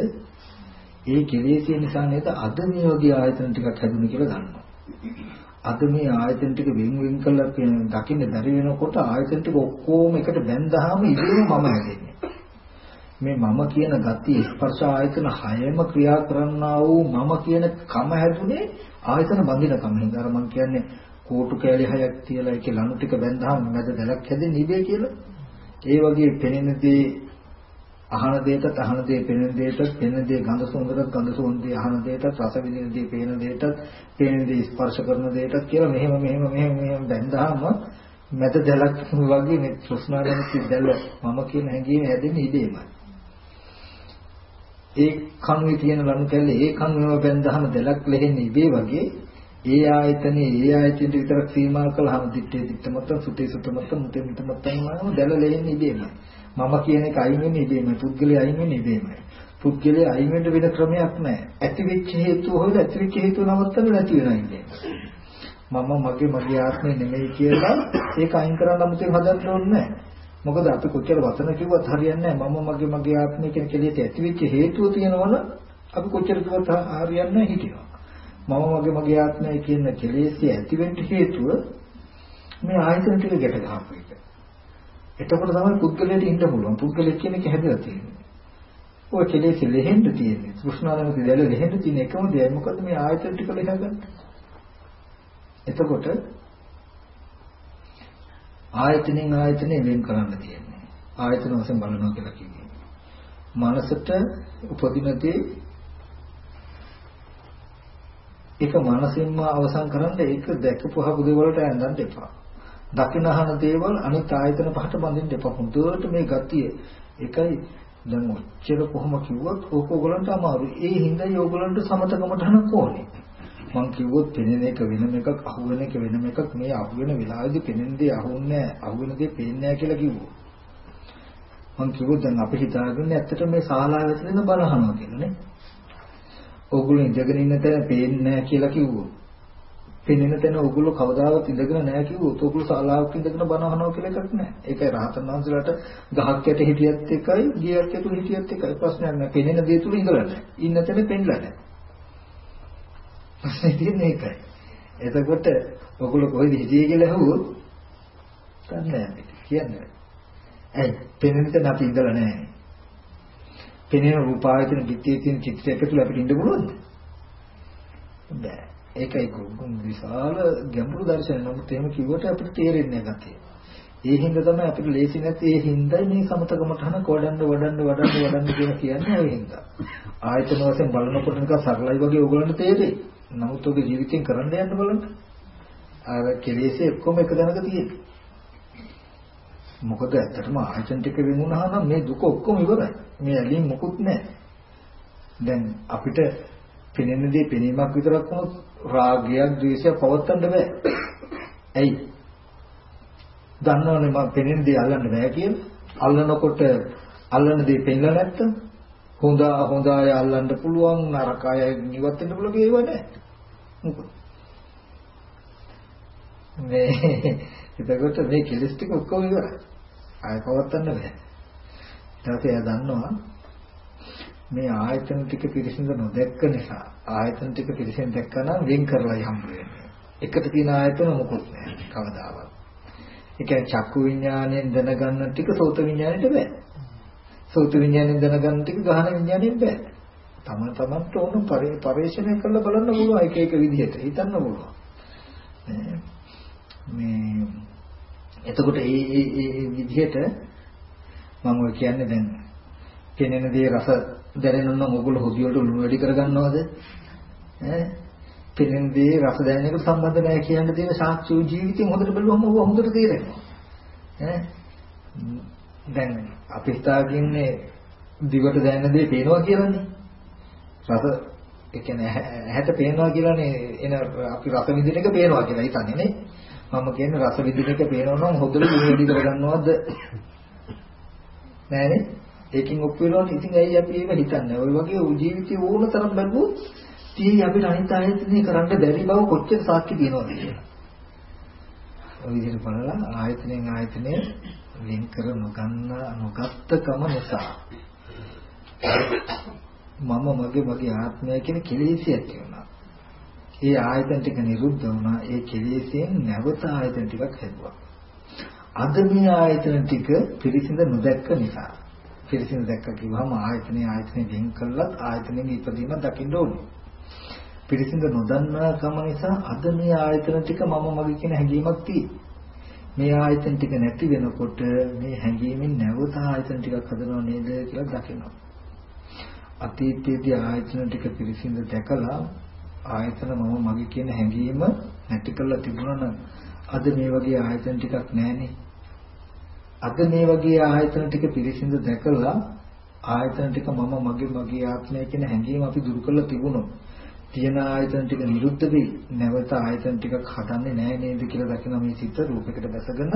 Speaker 1: ඒ කෙලෙසිය නිසා නේද අද මේ වගේ ආයතන ටිකක් හැදුනේ කියලා දන්නවා. අද මේ ආයතන ටික වෙන් වෙන් කරලා දකින්න බැරි වෙනකොට ආයතන ටික ඔක්කොම එකට බැඳහම ඉතින් මම හැදෙන්නේ. මේ මම කියන ගති ස්පර්ශ ආයතන හයම ක්‍රියා කරන්නා වූ මම කියන කම හැදුනේ ආයතන බඳින කම. හින්දා මම කියන්නේ කෝටු කෑලි හයක් තියලා ඒකේ ලණු ටික බැඳහම මැද දැලක් හැදෙන්නේ ඉබේ කියලා. ඒ වගේ පෙනෙන දේ අහන දෙයටත් අහන දේ පෙනෙන දෙයටත් පෙනෙන දේ ගඳ සුවඳටත් ගඳ සුවඳේ අහන දෙයටත් රස විඳින දේ පේන දෙයටත් පේන දේ ස්පර්ශ කරන දෙයටත් කියලා මෙහෙම මෙහෙම මෙහෙම මෙහෙම බැඳහම මැද දැලක් වගේ මේ තෘෂ්ණාවෙන් සිද්දල මම කියන හැඟීම හැදෙන්නේ ඉබේමයි. ඒ කණුවේ තියෙන ලණු කැල්ලේ ඒ කණුවේම බැඳහම දෙලක් ලෙහෙන්නේ ඉබේ වගේ ඒ ආයතනේ ඒ ආයතනෙට විතරක් සීමා කළාම දිත්තේ දිත්ත මත සුතේ සුත මත මුතේ මුත මතම දැල ලෙහෙන්නේ ඉබේමයි මම කියන එක අයින් වෙන්නේ ඉබේමයි පුද්ගලයා අයින් වෙන්නේ ඉබේමයි පුද්ගලයා අයින් වෙන්න වෙන ක්‍රමයක් නැහැ ඇති වෙච්ච හේතුව හොයලා ඇති වෙච්ච හේතුව නවත්තන්න නැති වෙනවා ඉන්නේ මම මගේ මගේ ආත්මය නෙමෙයි කියලා ඒක අයින් කරන්න 아무තේ හදන්න ඕනේ නැහැ මොකද අපි කොච්චර වචන කිව්වත් හරියන්නේ නැහැ. මම මගේ මගේ ආත්මය කියන කෙලියට ඇතිවෙච්ච හේතුව තියෙනවනම් අපි කොච්චර කිව්වත් හරියන්නේ නැහැ හිටිනවා. මම මගේ මගේ ආත්මය කියන කෙලෙස්ය ඇතිවෙන්න හේතුව මේ ආයතන ටික ගැට ගහපු එක. එතකොට තමයි පුද්ගලයාට ඉන්න පුළුවන්. පුද්ගලෙක් කියන එක හැදලා තියෙන්නේ. ඔය කෙලෙස් ලෙහෙන්න තියෙන්නේ. තෘෂ්ණාවම දැල ලෙහෙන්න තියෙන එකම දෙයක්. මොකද මේ ආයතන ටික ලෙහගන්න. එතකොට ආයතනෙන් ආයතනෙ වෙන් කරන්න තියෙන්නේ. ආයතන වශයෙන් බලනවා කියලා කියන්නේ. මනසට උපදිනදී ඒක මනසින්ම අවසන් කරන්න ඒක දැකපුවහපු දේවල්ට ඇඳන්න එපා. දකින අහන දේවල් අනිත් ආයතන පහට බඳින්න එපා. හොඳට මේ ගතිය එකයි දැන් ඔච්චර කොහොම කිව්වොත් ඕක ඕගලන්ට අමාරුයි. ඒ හින්දායි ඕගලන්ට සමතකමට හනක් ඕනේ. මං කිව්වොත් පෙනෙන එක වෙනම එකක් අහුවෙන එක වෙනම එකක් මේ අහුවෙන වෙලාවේදී පෙනෙන දේ අහුන්නේ අහුවෙන දේ පේන්නේ නැහැ කියලා කිව්වෝ. මං කිව්වොත් දැන් අපි හිතාගන්නේ ඇත්තට මේ ශාලාව ඇතුළේ බලහනවා කියලා නේ. ඕගොල්ලෝ ඉඳගෙන ඉන්න තැන පේන්නේ නැහැ කියලා කිව්වෝ. පෙනෙන තැන ඕගොල්ලෝ කවදාවත් ඉඳගෙන නැහැ කිව්වොත් ඕගොල්ලෝ ශාලාවක ඉඳගෙන බලහනවා කියලා එකක් නැහැ. ඒකයි රහතන් වහන්සේලාට ගහක් යට හිටියත් එකයි ගියක් යට හිටියත් එකයි ප්‍රශ්නයක් නැහැ. පෙනෙන දේ තුල ඉඳලා නැහැ. ඉන්න තැන පෙන්නලා නැහැ. ප්‍රශ්නේ තියෙන්නේ ඒකයි. එතකොට ඔගොල්ලෝ කොහෙද හිටියේ කියලා අහුවොත් දන්නේ කියන්නේ. ඇයි පෙනෙන තැන අපි ඉඳලා නැහැ. පෙනෙන රූපායතන පිටියේ තියෙන චිත්‍රයක තුල අපිට ඉන්න පුළුවන්ද? බෑ. ඒකයි ගොම් විශාල ගැඹුරු දර්ශනය. නමුත් එහෙම කිව්වට අපිට තේරෙන්නේ නැහැ ඒ හින්දා තමයි අපිට ලේසි නැති ඒ හින්දායි මේ සමතකමට හන කොඩන්න වඩන්න වඩන්න වඩන්න කියන කියන්නේ ඒ හින්දා. ආයතන වශයෙන් බලනකොට නිකන් සරලයි වගේ ඕගොල්ලන්ට තේරෙයි. නමුත් ඔබ ජීවිතෙන් කරන්න යන්න බලන්න. අර කෙලෙසේ ඔක්කොම එක දැනක තියෙන්නේ. මොකද ඇත්තටම ආයතන ටික වෙනුනහම නම් මේ දුක ඔක්කොම ඉවරයි. මේ ඇලීම් මොකුත් නැහැ. දැන් අපිට පෙනෙන දේ පෙනීමක් විතරක් වුණොත් රාගයක්, ද්වේෂයක් පවත්තන්න බෑ. ඇයි? දන්නවනේ මම පෙනෙන දේ අල්ලන්න බෑ කියලා. අල්ලනකොට අල්ලන දේ පෙන්නලා නැත්තම් හොඳ හොඳ අය අල්ලන්න පුළුවන් නරක අය නිවත් වෙන්න පුළුවන් ඒව නෑ. මේ එතකොට මේ කෙලස් ටික ඔක්කොම ඉවරයි. ආය පවත්තන්න බෑ. ඊට පස්සේ එයා දන්නවා මේ ආයතන ටික පිරිසිඳ නොදැක්ක නිසා ආයතන ටික පිරිසිඳ දැක්කනම් වෙන් කරලා හම්බ වෙන්නේ. එකට තියෙන ආයතන මොකුත් නෑ කවදාවත්. ඒ කියන්නේ චක්කු විඥාණයෙන් දැනගන්න ටික සෝත විඥාණයට බෑ. සෝත විඥාණයෙන් දැනගන්න ටික ගහන විඥාණයෙන් බෑ. තම තමන්ට ඕන පරිශ්‍රණය කරලා බලන්න පුළුවන් එක එක විදිහට හිතන්න පුළුවන්. මේ එතකොට ඒ ඒ ඒ විදිහට මම ඔය කියන්නේ දැන් කෙනෙන දේ රස දැනෙන්න නම් ඔයගොල්ලෝ හොදි වලට ලුණු වැඩි කරගන්නවද? ඈ කෙනෙන දේ රස දැනෙන එකට සම්බන්ධ නැහැ කියන දේ සාක්ෂි ජීවිතේ හොඳට බලුවම ඔබ හොඳට තේරෙනවා. ඈ දැන් අපි හිතාගින්නේ දිවට දැනෙන දේ පේනවා කියලානේ. රස ඒ කියන්නේ ඇහැට පේනවා කියලානේ එන අපි රස විඳින එක පේනවා කියලා හිතන්නේ නේ. මම කියන්නේ රස විඳින එක පේනවා නම් හොදට විඳින කරගන්නවද? නෑනේ. ඒකෙන් ඔප්පු වෙනවනේ. ඉතින් ඇයි අපි ඒක හිතන්නේ? ওই වගේ ජීවිතේ ඕන තරම් බැලුවොත් තී අපිට අනිත් ආයතනේ කරන්න බැරි බව කොච්චර සාක්ෂි දෙනවද කියලා. ඔය විදිහට බලලා ආයතනෙන් ආයතනය වෙන් කර නොගන්න නොගත්තකම නිසා මම මගේ මගේ ආත්මය කියන කෙලෙසි ඇති වුණා. ඒ ආයතන ටික නිරුද්ධ වුණා. ඒ කෙලෙසෙන් නැවත ආයතන ටිකක් හැදුවා. අද මේ ආයතන ටික පිරිසිඳ නොදැක්ක නිසා පිරිසිඳ දැක්ක කිව්වම ආයතනේ ආයතනේ වෙන් කළත් ආයතනෙක ඉපදීම දකින්න ඕනේ. පිරිසිඳ නොදන්නා කම නිසා අද මේ ආයතන ටික මම මගේ කියන හැඟීමක් තියෙනවා. මේ ආයතන ටික නැති වෙනකොට මේ හැඟීමෙන් නැවත ආයතන ටිකක් හදනව නේද කියලා දකිනවා. අතීතයේදී ආයතන ටික පිරිසිඳ දැකලා ආයතන මම මගේ කියන හැඟීම නැති කරලා තිබුණා නම් අද මේ වගේ ආයතන ටිකක් නැහැනේ. අද මේ වගේ ආයතන ටික පිරිසිඳ දැකලා ආයතන ටික මම මගේ මගේ ආත්මය කියන හැඟීම අපි දුරු කරලා තිබුණොත් තියෙන ආයතන ටික නිරුද්ධ වෙයි නැවත ආයතන ටිකක් හදන්නේ නැහැ නේද කියලා දකින මේ සිත රූපයකට දැසගෙන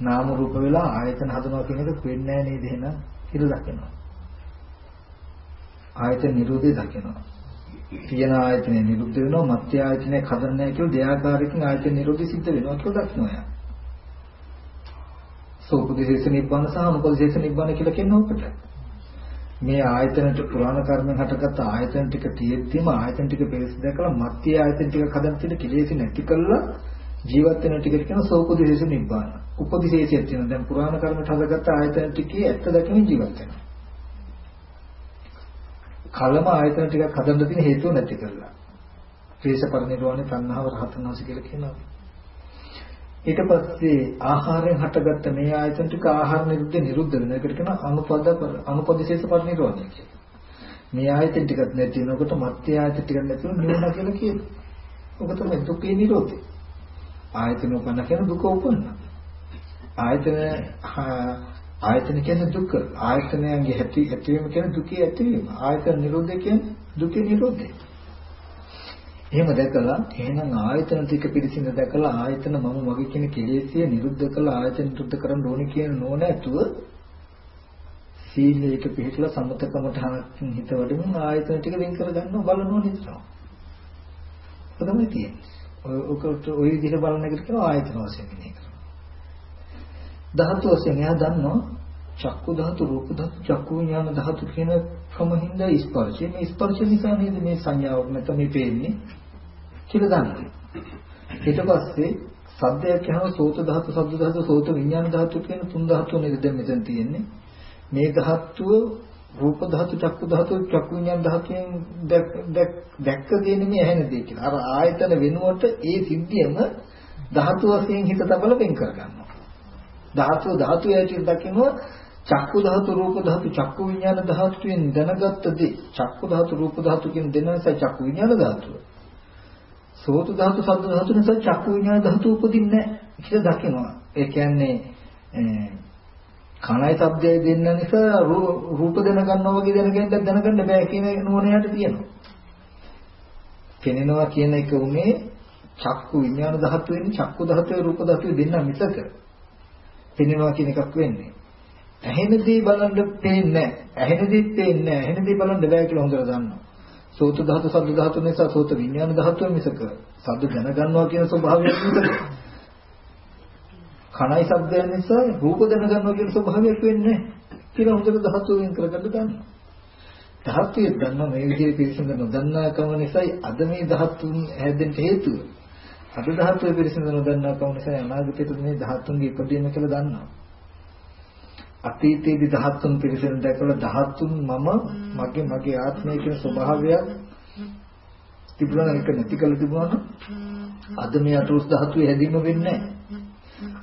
Speaker 1: නාම රූප වෙලා ආයතන හදනවා කියන එක වෙන්නේ නැහැ නේද එහෙනම් කියලා දකිනවා. ආයතන නිරෝධය දකිනවා. තියෙන ආයතනය නිරුද්ධ වෙනවා මත්ය ආයතනය හදන්නේ නැහැ කියලා දෙආකාරයකින් ආයතන නිරෝධය සිද්ධ වෙනවා කියලා දකිනවා. යා සෝපදේශ නිබ්බාන සහ අනුපදේශ නිබ්බාන කියලා කියන උකට මේ ආයතනට පුරාණ කර්මෙන් හටගත්ත ආයතන ටික තියෙද්දිම ආයතන ටික පෙරස් දැකලා මත්ය ආයතන ටික හදන්න තියෙන කෙලෙස් නැති කළා ජීවත් වෙන ටිකට කියන සෝපදේශ නිබ්බාන. උපදේශය තියෙන දැන් පුරාණ කර්මයට හදගත්ත ආයතන ටිකේ ඇත්ත දැකීම ජීවත් වෙනවා. කලම ආයතන ටිකක් හදන්න තියෙන හේතුව නැති කළා. ක්ලේශ පරිනිර්වාණය තණ්හාව රහතන් වහන්සේ කියලා කියනවා. ඊට පස්සේ ආහාරයෙන් හටගත්ත මේ ආයතන ටික ආහාර නිරුද්ධ නිරුද්ධ වෙන එකට කියන අනුපද අනුපදිශේෂ පරිනිරෝධය කියලා. මේ ආයතන ටිකක් නැති වෙනකොට මත්ය ආයතන ටිකක් නැති වෙන නිවන කියලා කියනවා. ඔක තමයි දුකේ නිරෝධය. ආයතන උපන්න කියන දුක උපන්න. ආයතන ආයතන කියන්නේ දුක. ආයතනයන්ගේ ඇති ඇතිවීම කියන්නේ දුකේ ඇතිවීම. ආයතන නිරෝධය කියන්නේ දුකේ නිරෝධය. එහෙම දැකලා එහෙනම් ආයතන ටික පිළිසිඳ දැකලා ආයතන මම මගේ කියන කෙලෙසිය නිරුද්ධ කළා ආයතන නිරුද්ධ කරන්න ඕනේ කියන නෝන ඇතුව සීලයක පිළිපදලා සමතකමට හිත වඩමින් ආයතන ටික වෙන් කර ගන්නව බලනවා හිතනවා. කොහොමද තියෙන්නේ? ඔය ඔකට ওই විදිහට බලන එකට කියනවා ආයතන වශයෙන් මෙහෙ කරනවා. ධාතු වශයෙන් එයා දන්නවා චක්කු ධාතු රූප ධාතු චක්කු විඥාන ධාතු කියන කමින්ද ස්පර්ශය මේ ස්පර්ශ නිසා නේද මේ සංයාවක් නැත්නම් මේ පේන්නේ කියලා දන්නවා. ඊට පස්සේ සද්දයක් කියනවා සෝත ධාතු, සද්ද ධාතු, සෝත විඥාන ධාතු කියන තුන් ධාතු නේද දැන් මෙතන තියෙන්නේ. මේ ධාතුව රූප ධාතු, චක්කු ධාතු, චක්කු විඥාන ධාතුයෙන් දැක්ක දේ නෙමෙයි ඇහෙන දේ කියලා. අර ආයතන වෙනුවට ඒ සිද්ධියම ධාතු වශයෙන් හිත තබල වෙන් කරගන්නවා. ධාතුව ධාතු ඇතුළත දකිනවා චක්කු ධාතු රූප ධාතු චක්කු විඥාන ධාතුයෙන් දැනගත්ත දේ චක්කු ධාතු රූප ධාතු කියන දෙන්න නිසා චක්කු විඥාන ධාතුව සෝත ධාතු සද්ද ධාතු නිසා චක්කු විඥාන ධාතු උපදින්නේ නැහැ කියලා දකිනවා. ඒ කියන්නේ කණයි ශබ්දයයි දෙන්න නිසා රූප දැනගන්නවා වගේ දැනගන්න දැනගන්න බෑ කියන නුවණයට තියෙනවා. පෙනෙනවා කියන එක උනේ චක්කු විඥාන ධාතු වෙන්නේ චක්කු ධාතුවේ රූප ධාතුවේ දෙන්න මිසක පෙනෙනවා කියන එකක් වෙන්නේ. ඇහෙන දේ බලන්න පේන්නේ නැහැ. ඇහෙන දේ පේන්නේ නැහැ. ඇහෙන දේ බලන්න බෑ කියලා හොඳට දන්නවා. සෝත ධාතු සද්ද ධාතු නිසා සෝත විඥාන ධාතුව මිසක සද්ද දැනගන්නවා කියන ස්වභාවයක් මිසක කණයි ශබ්දය නිසා රූප දැනගන්නවා කියන ස්වභාවයක් වෙන්නේ කියලා හොඳට ධාතුවෙන් කරගන්න ගන්න. ධාතුවේ දන්න මේ විදිහේ පිරිසිදු නොදන්නා කම නිසායි අද මේ ධාතුන් හැදෙන්න හේතුව. අද ධාතුවේ පිරිසිදු නොදන්නා කම නිසා අනාගතයේ මේ ධාතුන්ගේ ඉපදීම කියලා දන්නවා. අතීතයේදී ධාතුන් පිරිසෙන් දැකලා ධාතුන් මම මගේ මගේ ආත්මය කියන ස්වභාවයක් තිබුණා එක නැති කළ තිබුණා නම් අද මේ අටුස් ධාතුවේ හැදීම වෙන්නේ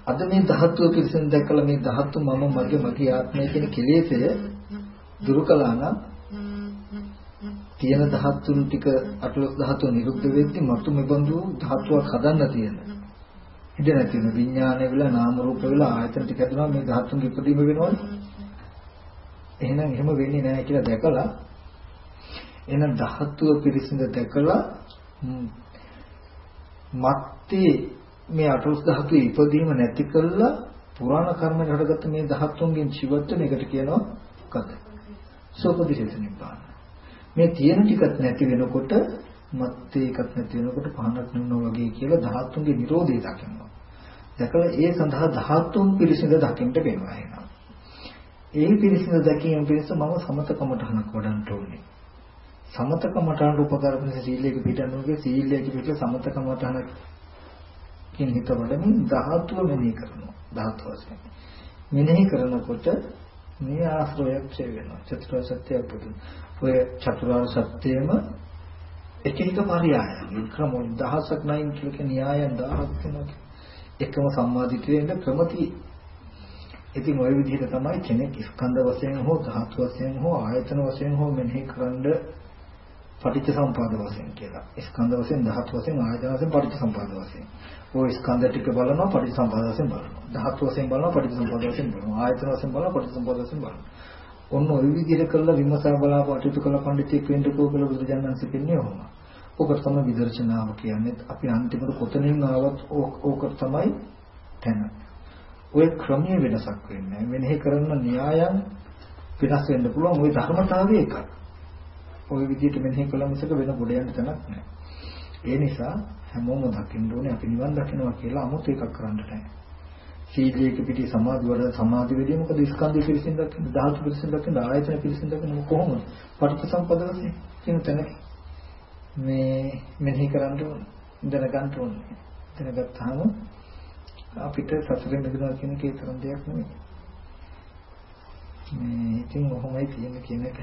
Speaker 1: අද මේ ධාතුව පිරිසෙන් දැකලා මේ ධාතු මම මගේ මගේ ආත්මය කියන කෙලෙසය දුරු කළා නම් තියෙන ධාතුන් ටික අටලොස් ධාතුව නිරුද්ධ වෙද්දී මතු මෙබඳු ධාතුවක් හදන්න තියෙන ඉඳ නැති වෙන විඥානය වෙලා නාම රූප වෙලා ආයතන ටික හදනවා මේ ධාතුන්ගේ ඉදීම වෙනවනේ. එහෙනම් එහෙම වෙන්නේ නැහැ කියලා දැකලා එන ධාතුව පිරිසිඳ දැකලා මත්තේ මේ අටලොස් ධාතුවේ ඉදීම නැති කළා පුරාණ කර්මෙන් හටගත්ත මේ ධාතුන්ගෙන් ජීවත් වෙන එකට කියනවා මොකද? සෝපදිශේෂ නිපාන. මේ තියෙන ටිකත් නැති වෙනකොට මත්තේ එකක් නැති වෙනකොට පහනක් නෙවෙනවා වගේ කියලා ධාතුන්ගේ Nirodhe දකිනවා. දැකලා ඒ සඳහා ධාතුන් පිරිසිඳ දකින්න වෙනවා එනවා. ඒ පිරිසිඳ දැකීම පිණිස මම සමතකමටහනක් වඩන්න ඕනේ. සමතකමටහන උපකාරපන සීලයක පිටනුගේ සීලයක පිට සමතකමටහන කියන හිත වඩමින් ධාතුව මෙනෙහි කරනවා. ධාතු වශයෙන්. මෙනෙහි කරනකොට මේ ආශ්‍රයයක් ඡේ වෙනවා. චතුරාර්ය සත්‍ය අපතුන. ඔය චතුරාර්ය සත්‍යයම එක එක පරයයන් ක්‍රම දහසක් 9 කියලක න්‍යායන් 1000ක් වෙනවා එකම සම්මාදිට්ඨියෙන් ක්‍රමති ඉතින් ওই විදිහට තමයි කෙනෙක් ස්කන්ධ වශයෙන් හෝ ධාතු වශයෙන් හෝ ආයතන වශයෙන් හෝ මෙනෙහි කරන්න පටිච්ච සම්පදාය වශයෙන් කියලා. ස්කන්ධ වශයෙන් ධාතු වශයෙන් ආයතන වශයෙන් පටිච්ච සම්පදාය වශයෙන්. ඔය ස්කන්ධ ටික බලනවා පටිච්ච සම්පදාය වශයෙන් බලනවා. ධාතු වශයෙන් බලනවා පටිච්ච සම්පදාය වශයෙන් බලනවා. ආයතන වශයෙන් බලනවා පටිච්ච සම්පදාය වශයෙන් බලනවා. ඔන්න ওই විදිහට කරලා විමසා බලාපු අටයුතු කළ පඬිතුෙක් වෙන්නකෝ කියලා බුදුජානන්සේ කියන්නේ ඕම. ඕක තමයි විදර්ශනාව කියන්නේ. අපි අන්තිමට කොතනින් ආවත් ඕක තමයි තැන. ওই ක්‍රමයේ වෙනසක් වෙන්නේ නැහැ. කරන න්‍යායන් වෙනස් වෙන්න පුළුවන්. ওই ධර්මතාවය එකයි. ওই විදිහට මෙනෙහි කළා මිසක වෙන ගොඩ යන්න තැනක් නැහැ. ඒ නිසා හැමෝම දකින්න ඕනේ අපි නිවන් දකිනවා කියලා 아무ත එකක් කරන්නට නැහැ. සීලයක පිටි සමාධි වල සමාධි වෙදී මොකද ස්කන්ධය පිළිසින් දකින්න ධාතු පිළිසින් දකින්න ආයතන පිළිසින් දකින්න කොහොමද? පටිච්චසමුප්පාදවලින් කියන තැනක මේ මෙනෙහි කරන්න ඕනේ. දැනගන්න ඕනේ. දැනගත්තාම අපිට සසරෙන් මිදෙනවා කියන කේ තරම් දෙයක් නෙමෙයි. මේ ඉතින් කොහොමයි තියෙන්නේ කියන එක.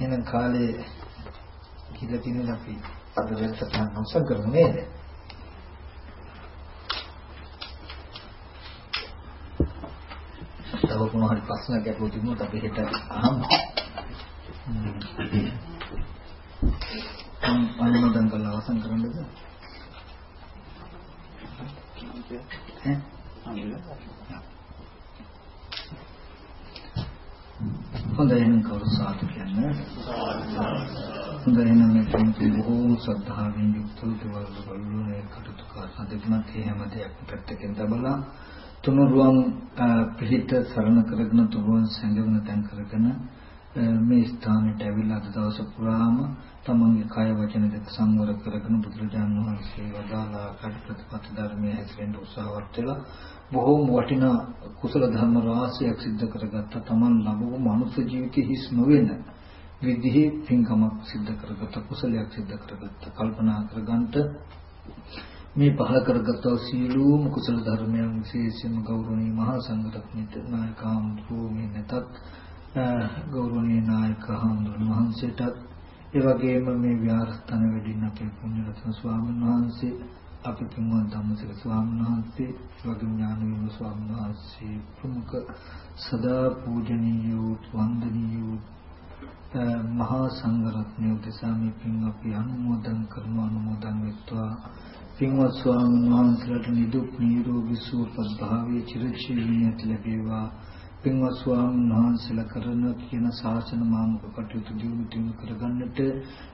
Speaker 1: එහෙනම් කාලේ කියලා තියෙන අපි අද වෙනසට නොසන් කරමු නේද? තව මොනවා හරි ප්‍රශ්නයක් ගැටලු තිබුණොත් අපි හෙට අහමු. අනුමೋದන් කරලා අවසන් කරන්නද? ඈ? හොඳයි එහෙනම් කවුරු සාදු කියන්නේ? හොඳයි එහෙනම් මේ කෙනෙක් බොහෝම ශ්‍රද්ධාවෙන් යුක්තව දේවල් වලුනේ කටයුතු කරන දෙන්නත් එහෙම දෙයක් පැත්තකින් තබලා තුනුරුවන් පිහිට සරණ කරගෙන තුනුරුවන් සංගමන තැන් කරගෙන මේ ස්ථානෙට ඇවිල්ලා අද දවස පුරාම තමන්ගේ කය වචන දෙක සංවර කරගෙන බුදුරජාණන් වහන්සේ වදාළා කටප්‍රතිපත්ති ධර්මයේ හැසිරෙන්න උත්සාහවත් වෙලා බොහෝම වටිනා කුසල ධර්ම රාශියක් සිද්ධ කරගත්ත තමන් ලැබුණු මනුෂ්‍ය ජීවිතයේ හිස් නොවන විදිහේ පින්කමක් සිද්ධ කරගත්ත කුසලයක් සිද්ධ කරගත්ත කල්පනා කරගන්නට මේ පහල කරගත් සීලූම කුසල ධර්මයන් විශේෂයෙන්ම ගෞරවනීය මහා සංඝරත්නයට නායකාම් භූමි නැතත් ගෞරවනීය නායක හඳුන් වහන්සේට ඒ වගේම මේ විහාරස්ථාන වෙදින් අපේ පුණ්‍යරත්න ස්වාමීන් වහන්සේ අපි පින්වත් ධම්මසිර ස්වාමීන් වහන්සේ වගේම ඥානවිම ස්වාමීන් වහන්සේ ප්‍රමුඛ සදා පූජනීය වන්දනීය මහා සංඝරත්නය උදෙසා මේ පින් අපි අනුමෝදන් කරන අනුමෝදන් වෙත්වා. පින්වත් ස්වාමීන් වහන්සේලාට නිදුක් නිරෝගී සුවපත් භාවයේ චිරජීවනයේ ලැබේවා. පින්වත් ස්වාමීන් වහන්සේලා කරන කියන ශාසන මාමුක කටයුතු දියුණු දියුණු කරගන්නට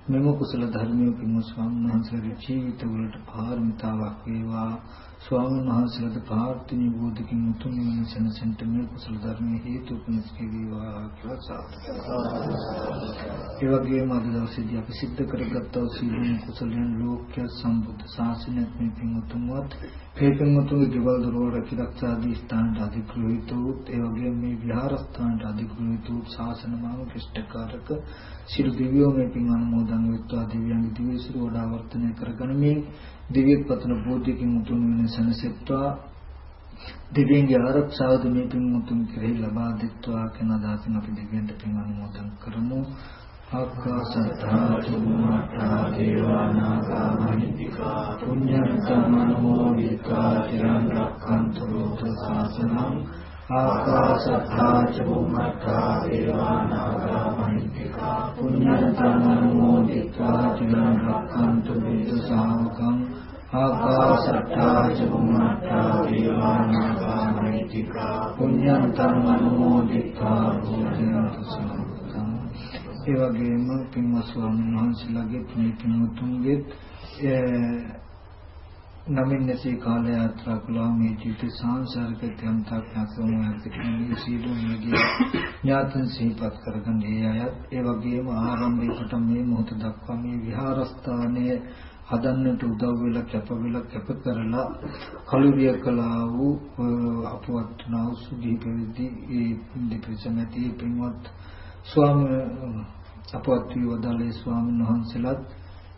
Speaker 1: මෙම කුසල ධර්මයේ පින්වත් ස්වාමීන් වහන්සේලාගේ ජීවිතවලට පාරමිතාවක් වේවා. ස්වාමීන් වහන්සේලාට ප්‍රාර්ථනීය බෝධිකින් උතුම් නිවන සැනසෙන්නට මේ කුසල ධර්මයේ හේතු උපනිස්කේ වේවා කියලා සාදුකාරය. ඒ වගේම අද දවසේදී අපි සිද්ධ කරගත්තා සීලෙන් කුසලයන් ලෝක්‍ය සම්බුද්ධ ශාසනයත් මේ පින් උතුම්වත් මේ පින් උතුම්ගේ දේවල් දරවල රැකිරක්ෂාදී ස්ථානට අධිග්‍රහිත වූත් ඒ වගේම මේ විහාරස්ථානට අධිග්‍රහිත වූ ශාසන මාම ක්ෂ්ඨකාරක සිළු දෙවියෝ මේ පින් අනුමෝදන් වෙත්වා දෙවියන්ගේ දිවිසිර වඩා වර්ධනය කරගනිමින් දිව්‍ය පතන බෝධියකින් උතුම් වෙන සනසෙත්වා. දෙවියන්ගේ ආරක්ෂාවද මේ පින් උතුම් කෙරෙහි ලබා දෙත්වා කියන අදහසින් අපි දෙවියන්ට පින් අනුමෝදන් කරමු. ආකාශත්තා චුම්මත්තා දේවානාගා මහිත්‍තිකා පුඤ්ඤන්තමනෝ විකා චිරන් රක්ඛන්තු ලෝක සාසනං ආකාශත්තා චුම්මත්තා දේවානාගා මහිත්‍තිකා පුඤ්ඤන්තමනෝ විකා චිරන් රක්ඛන්තු ලෝක සාසනං ආකාශට්ටා චුම්මට්ටා දීවානාගා මහිත්‍තිකා පුඤ්ඤන්තං අනුමෝදිතා භූතේතු සම්පතං ඒ වගේම පින්වත් ස්වාමීන් වහන්සේලාගේ පුණ්‍ය පින්වතුන්ගේ නමින් නැසී කාල යාත්‍රා කළා මේ ජීවිත සංසාරික ත්‍යන්තඥාසම යතිකේ සීලු නිදී ඥාතන් සිහිපත් කරගන්න ඒ අයත් ඒ වගේම ආරම්භයකට මේ මොහොත දක්වා මේ විහාරස්ථානයේ හදන්නට උදව් වෙලා කැප වෙලා කැප කරලා කලුරිය කළා වූ අපවත් වූ සුදී පෙරදි ඒ දෙපිසමැති පින්වත් ස්වාමීන් අපවත් වූ වදාළේ ස්වාමීන් වහන්සේලාත්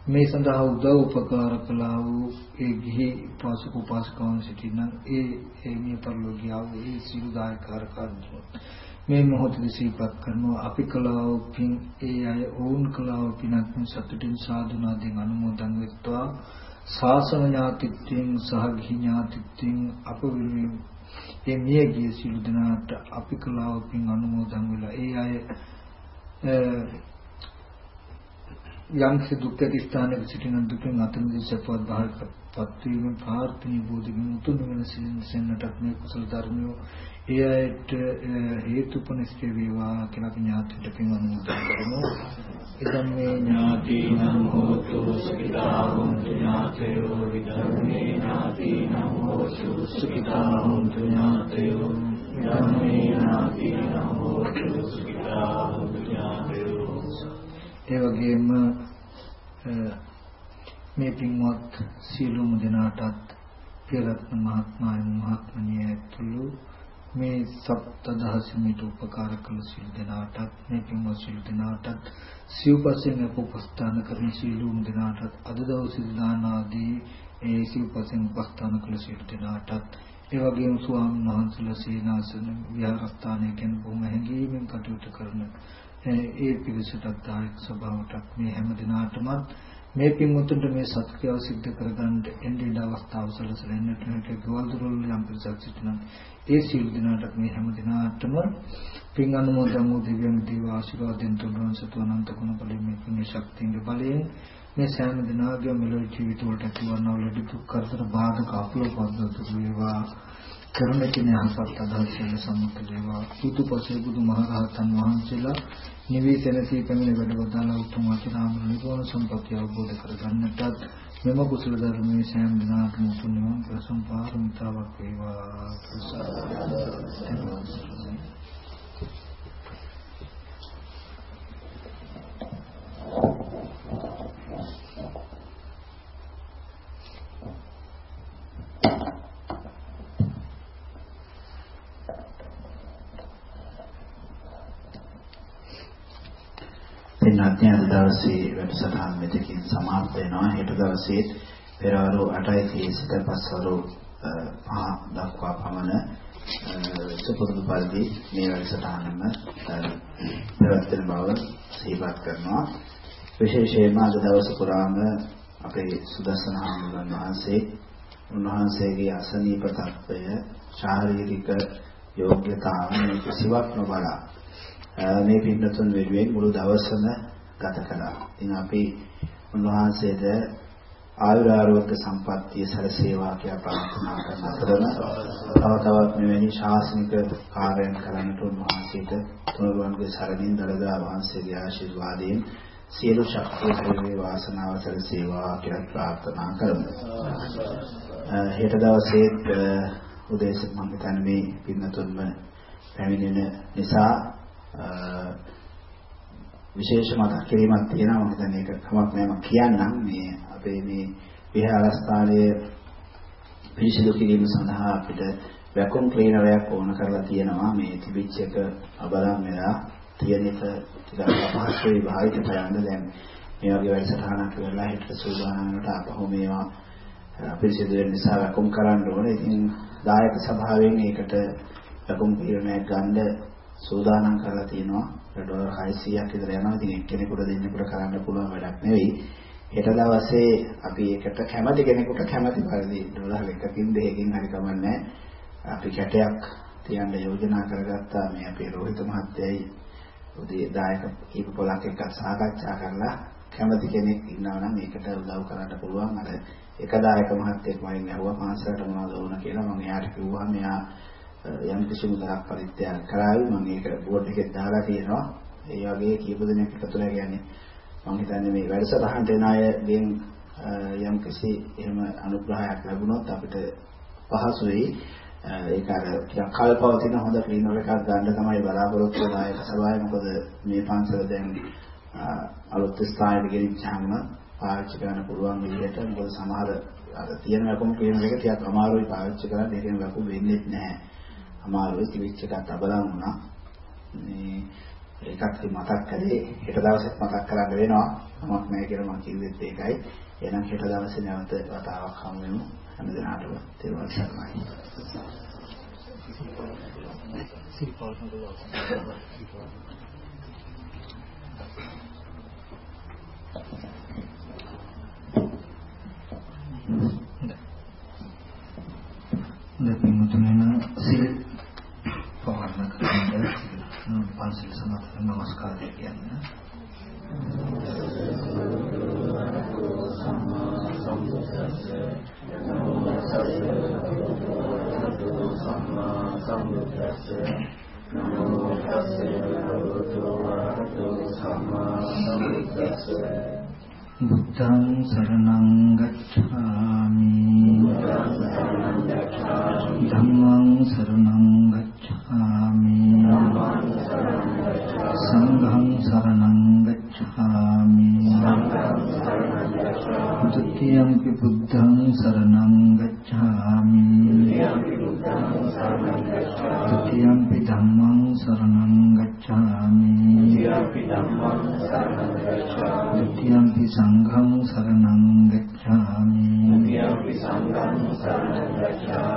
Speaker 1: මේ සඳහා උදව් උපකාර කළා වූ ඒ ගිහි පාසක උපාසකවන් සිටින ඒ ඒ මේ පරිලෝකියා වූ ඒ සියලු දායකකාරකන් මේ මොහොතේ සිහිපත් කරනවා. අපි කළා වූ පින් ඒ අය ඕන් කළා වූ පිනක් සතුටින් සාදුනාදෙන් අනුමෝදන් වෙත්වා. ශාසන ඥාතිත්වයෙන් සහ ගිහි ඥාතිත්වයෙන් අප වෙනුවෙන් ඒ මිය ගිය සියලු දෙනාට අපි කළා වූ පින් අනුමෝදන් වෙලා ඒ අය යම්කිසි දුක් ඇති ස්ථානයක සිටින දුකින් අත මිදී සපවත් භාගපත් වීම ප්‍රාර්ථනීය බෝධිගම උතුම් වෙන සින්නටත් මේ කුසල ධර්මිය ඒ අයට හේතුපනිස්කේ වේවා කියලා අපි ඥාතිට පින් අනුමෝදන් කරමු. ඉදම් මේ ඥාතිනම් හෝතු සුඛිතා හොන්තු ඥාතයෝ විධම්මේ ඥාතිනම් හෝතු සුඛිතා හොන්තු ඥාතයෝ විධම්මේ ඥාතිනම් හෝතු සුඛිතා හොන්තු ඥාතයෝ ඒ වගේම මේ පින්වත් සියලුම දෙනාටත් පියරත්න මහත්මයා මහත්මනිය ඇතුළු මේ සප්තදහසමිට උපකාර කළ සියලු දෙනාටත් මේ පින්වත් සියලු දෙනාටත් සිව්පසෙන් උපස්ථාන කරන සියලුම දෙනාටත් අද දවසේ දාන ආදී ඒ සිව්පසෙන් උපස්ථාන කළ සියලු දෙනාටත් ඒ වගේම ස්වාමීන් වහන්සේලා සීනාසන විහාරස්ථානයේ කියන බොහොම හැඟීමෙන් කටයුතු කරන ඒ පිරිසටත් ආයක සභාවටත් මේ හැම දිනාටම මේ පින්වතුන්ට මේ සත්‍යව සිද්ධ කරගන්න එන්නේ අවස්ථාව සැලසෙලා ඉන්නට මේක ගවල්දරවල යම් පිරිසක් සිටිනම් ඒ සියලු දිනාටත් මේ හැම දිනාටම පින් අනුමෝදන් වූ දිව්‍යම දේව ආශිර්වාදෙන් තුන්වන් සතුනන්ත ගුණ බලයෙන් මේ පුණ්‍ය ශක්තියගේ බලයෙන් මේ සෑම දිනාගම මෙලොව ජීවිත වලට ඇතිවනා වූ දුක් කරදර බාධක අපලෝ පද්දතු වේවා. කරන කෙනේ අහසත් අදහසින් සම්මුත දේවා. බුදුපසේ බුදු මහරහතන් වහන්සේලා නිවේසනසී පැමිණ වැඩවදාලා උතුම් අචරාම නිවන සම්පත්‍ය අවබෝධ කරගන්නටත් මෙම කුසල ධර්මයේ සෑම දිනකටම උතුම් නිවන් ප්‍රසම්පාරමිතාවක් වේවා.
Speaker 2: පින්වත්නි අද දවසේ වැඩසටහන මෙතකින් සමාප්ත වෙනවා. හෙට දවසේ පෙරවරු 8යි සිට පස්වරු 5 දක්වා පමණ සුපුරුදු පරිදි මේ වැඩසටහනම පැවැත්වෙන බව සිහිපත් කරනවා. විශේෂයෙන්ම අද දවස පුරාම අපේ සුදස්සන හාමුදුරන් වහන්සේ උන්වහන්සේගේ අසනීප තත්ත්වය ශාරීරික යෝග්‍යතාවන් කිසිවක් නොබලා මේ පින්නතුන් වෙනුවෙන් මුළු දවසම ගත කළා. ඉතින් අපි උන්වහන්සේට ආයුරාරෝග්‍ය සම්පන්නිය සැලසේවා කියලා ප්‍රාර්ථනා කරන අතරම තව තවත් මෙවැනි ශාසනික කාර්යයන් කරන්නට උන්වහන්සේට තුනුරුවන්ගේ සරණින් දළදා වහන්සේගේ ආශිර්වාදයෙන් සියලු ශක්තිය පරිවේ වාසනාව සැලසේවා කියලා ප්‍රාර්ථනා කරමු. හෙට දවසේ උදේසක මම හිතන්නේ මේ පින්නතුන්ම පැමිණෙන නිසා විශේෂ මතක් කිරීමක් තියෙනවා. මම හිතන්නේ ඒක කමක් නෑ. මම කියන්නම්. මේ අපේ මේ විහාරස්ථානයේ පිරිසිදු කිරීම සඳහා අපිට වැකුම් ක්ලීනරයක් ඕන කරලා තියෙනවා. මේ තිබිච්ච එක අබලම් වෙලා තියෙන එක ටිකක් අපහසුයි භාවිත කරන්න. දැන් මේ වගේ වැඩසටහනක් වෙලා හිට සූදානම්කට අපහු මේවා පිරිසිදු වෙන නිසා වැකුම් කරන්න ඕනේ. ඉතින් දායක සභාවෙන් ඒකට වැකුම් ක්ලීනරයක් ගන්න සූදානම් කරලා තියෙනවා. ඩොලර් 600ක් විතර යනවා. ඉතින් එක්කෙනෙකුට දෙන්නෙකුට කරන්න පුළුවන් වැඩක් නෙවෙයි. හෙට දවසේ අපි ඒකට කැමති කෙනෙකුට කැමති පරිදි ඩොලර් එකකින් දෙකකින් හරි කමන්නේ අපි කැටයක් තියන්න යෝජනා කරගත්තා මේ අපේ රෝහිත මහත්තයයි උදේ දායක කීප පොලක් එක්ක සාකච්ඡා කරලා කැමති කෙනෙක් ඉන්නවා නම් ඒකට උදව් කරන්න පුළුවන්. අර එකදායක මහත්තයෙක් මගෙන් ඇහුවා පාන්සලට මොනවද ඕන කියලා මම එයාට කිව්වා මෙයා යම් කිසි මුදලක් පරිත්‍යාග කරાવી මම ඒක බෝඩ් එකේ දාලා තියෙනවා. ඒ වගේ කීප දෙනෙක් එකතු වෙලා කියන්නේ මම හිතන්නේ මේ වැඩසටහනට එන අයගෙන් යම් කිසි එහෙම අනුග්‍රහයක් ලැබුණොත් අපිට පහසු වෙයි. ඒක අර ටිකක් කල්පවතින හොඳ ක්ලීනර් එකක් ගන්න තමයි බලාපොරොත්තු වෙන අය සබාවේ මොකද මේ පන්සල දැන් අලුත් ස්ථානයකට ගෙනිච්චාම පාවිච්චි කරන්න පුළුවන් විදිහට මොකද සමහර අර තියෙන වැකුම් ක්ලීනර් එක ටිකක් අමාරුයි පාවිච්චි කරන්න ඒකෙන් වැකුම් වෙන්නේ නැහැ. අමාරුයි කිවිච් එකක් අබලන් වුණා. මේ ඒකත් මතක් කරේ හෙට දවසෙත් මතක් කරන්න වෙනවා. මමක් නැහැ කියලා මම කිව්වෙත් ඒකයි. එහෙනම් හෙට දවසේ නැවත වතාවක් හමු වෙමු. හැමදෙනාටම තේරුම් ගන්නයි. සිරිපාල්
Speaker 1: දැන් මුතුනේන සිල් පවර්ණ කරන්නේ පන්සිල් සමාදන් නමස්කාරය කියන්නේ. සම්මා සම්බුද්දස්ස නමෝ තස්සේ භගවතු වරහතු සම්මා සම්බුද්දස්ස බුද්ධං සරණං ගච්ඡාමි. ධම්මං සරණං द्वितीयंपि बुद्धं शरणं गच्छामि। द्वितीयंपि धम्मं शरणं गच्छामि। द्वितीयंपि सङ्घं शरणं गच्छामि।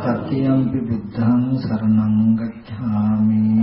Speaker 1: तृतीयंपि बुद्धं शरणं गच्छामि।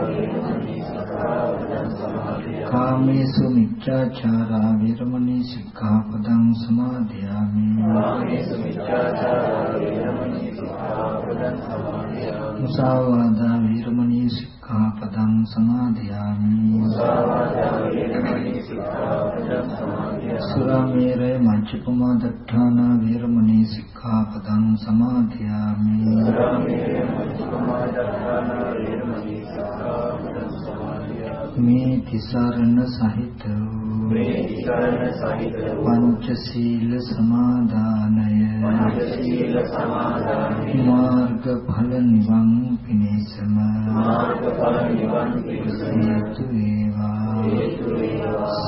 Speaker 1: Thank you. කාමේසු මිච්ඡාචාරා වේරමණී සික්ඛාපදං සමාදියාමි කාමේසු මිච්ඡාචාරා වේරමණී සික්ඛාපදං සමාදියාමි මුසාවාදා වේරමණී සික්ඛාපදං සමාදියාමි මුසාවාදා වේරමණී සික්ඛාපදං සමාදියාමි සුරාමේරය මච්චපමා දත්තානා වේරමණී සික්ඛාපදං සමාදියාමි සුරාමේරය මච්චපමා දත්තානා වේරමණී සික්ඛාපදං මේ තිසරණ සහිත මේ තිසරණ සහිත පංචශීල සමාදානය පංචශීල සමාදානය මාර්ගඵල නිවන් පිණිසම මාර්ගඵල නිවන් පිණිසම හේතු වේවා හේතු වේවා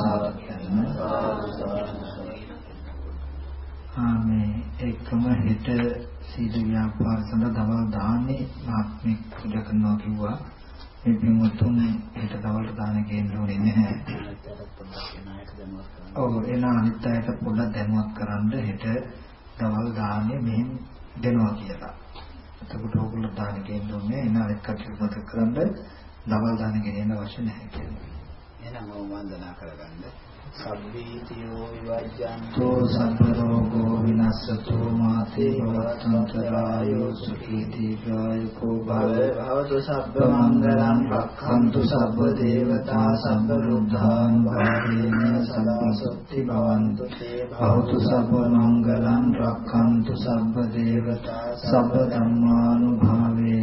Speaker 1: ආමේ එකම හිත සීල ව්‍යාපාර සඳහා දවල් දාන්නේ ආත්මික පුජා කරනවා කිව්වා මේ පින්වත්තුන් හෙට දවල්ට දාන කේන්ද්‍ර උනේ නැහැ. ඔව් එන අනිත් අයට පොඩ්ඩක් දැනුවත් කරන්න හෙට දවල් දාන්නේ මෙහෙන් දෙනවා කියලා. එතකොට ඕගොල්ලෝ දාන කේන්ද්‍ර උනේ එන අනිත් කටයුතු මතක කරන්න දවල් දාන ගෙනියන්න අවශ්‍ය නැහැ කියලා.
Speaker 2: එහෙනම් මම වන්දනා කරගන්න. සබ්බීතියෝ විවජ්ජන්තෝ.
Speaker 1: සම්පරෝගෝ විනස්සතෝ මාතේ භවත්තන්තරායෝ සුඛී දීඝායුකෝ භව. භවතු සබ්බ මංගලං රක්ඛන්තු සබ්බ දේවතා සබ්බ රුද්ධාන් භාවේන සදා සොත්ති භවන්තු. තේ භවතු සබ්බ මංගලං රක්ඛන්තු සබ්බ දේවතා සබ්බ ධම්මානුභාවේන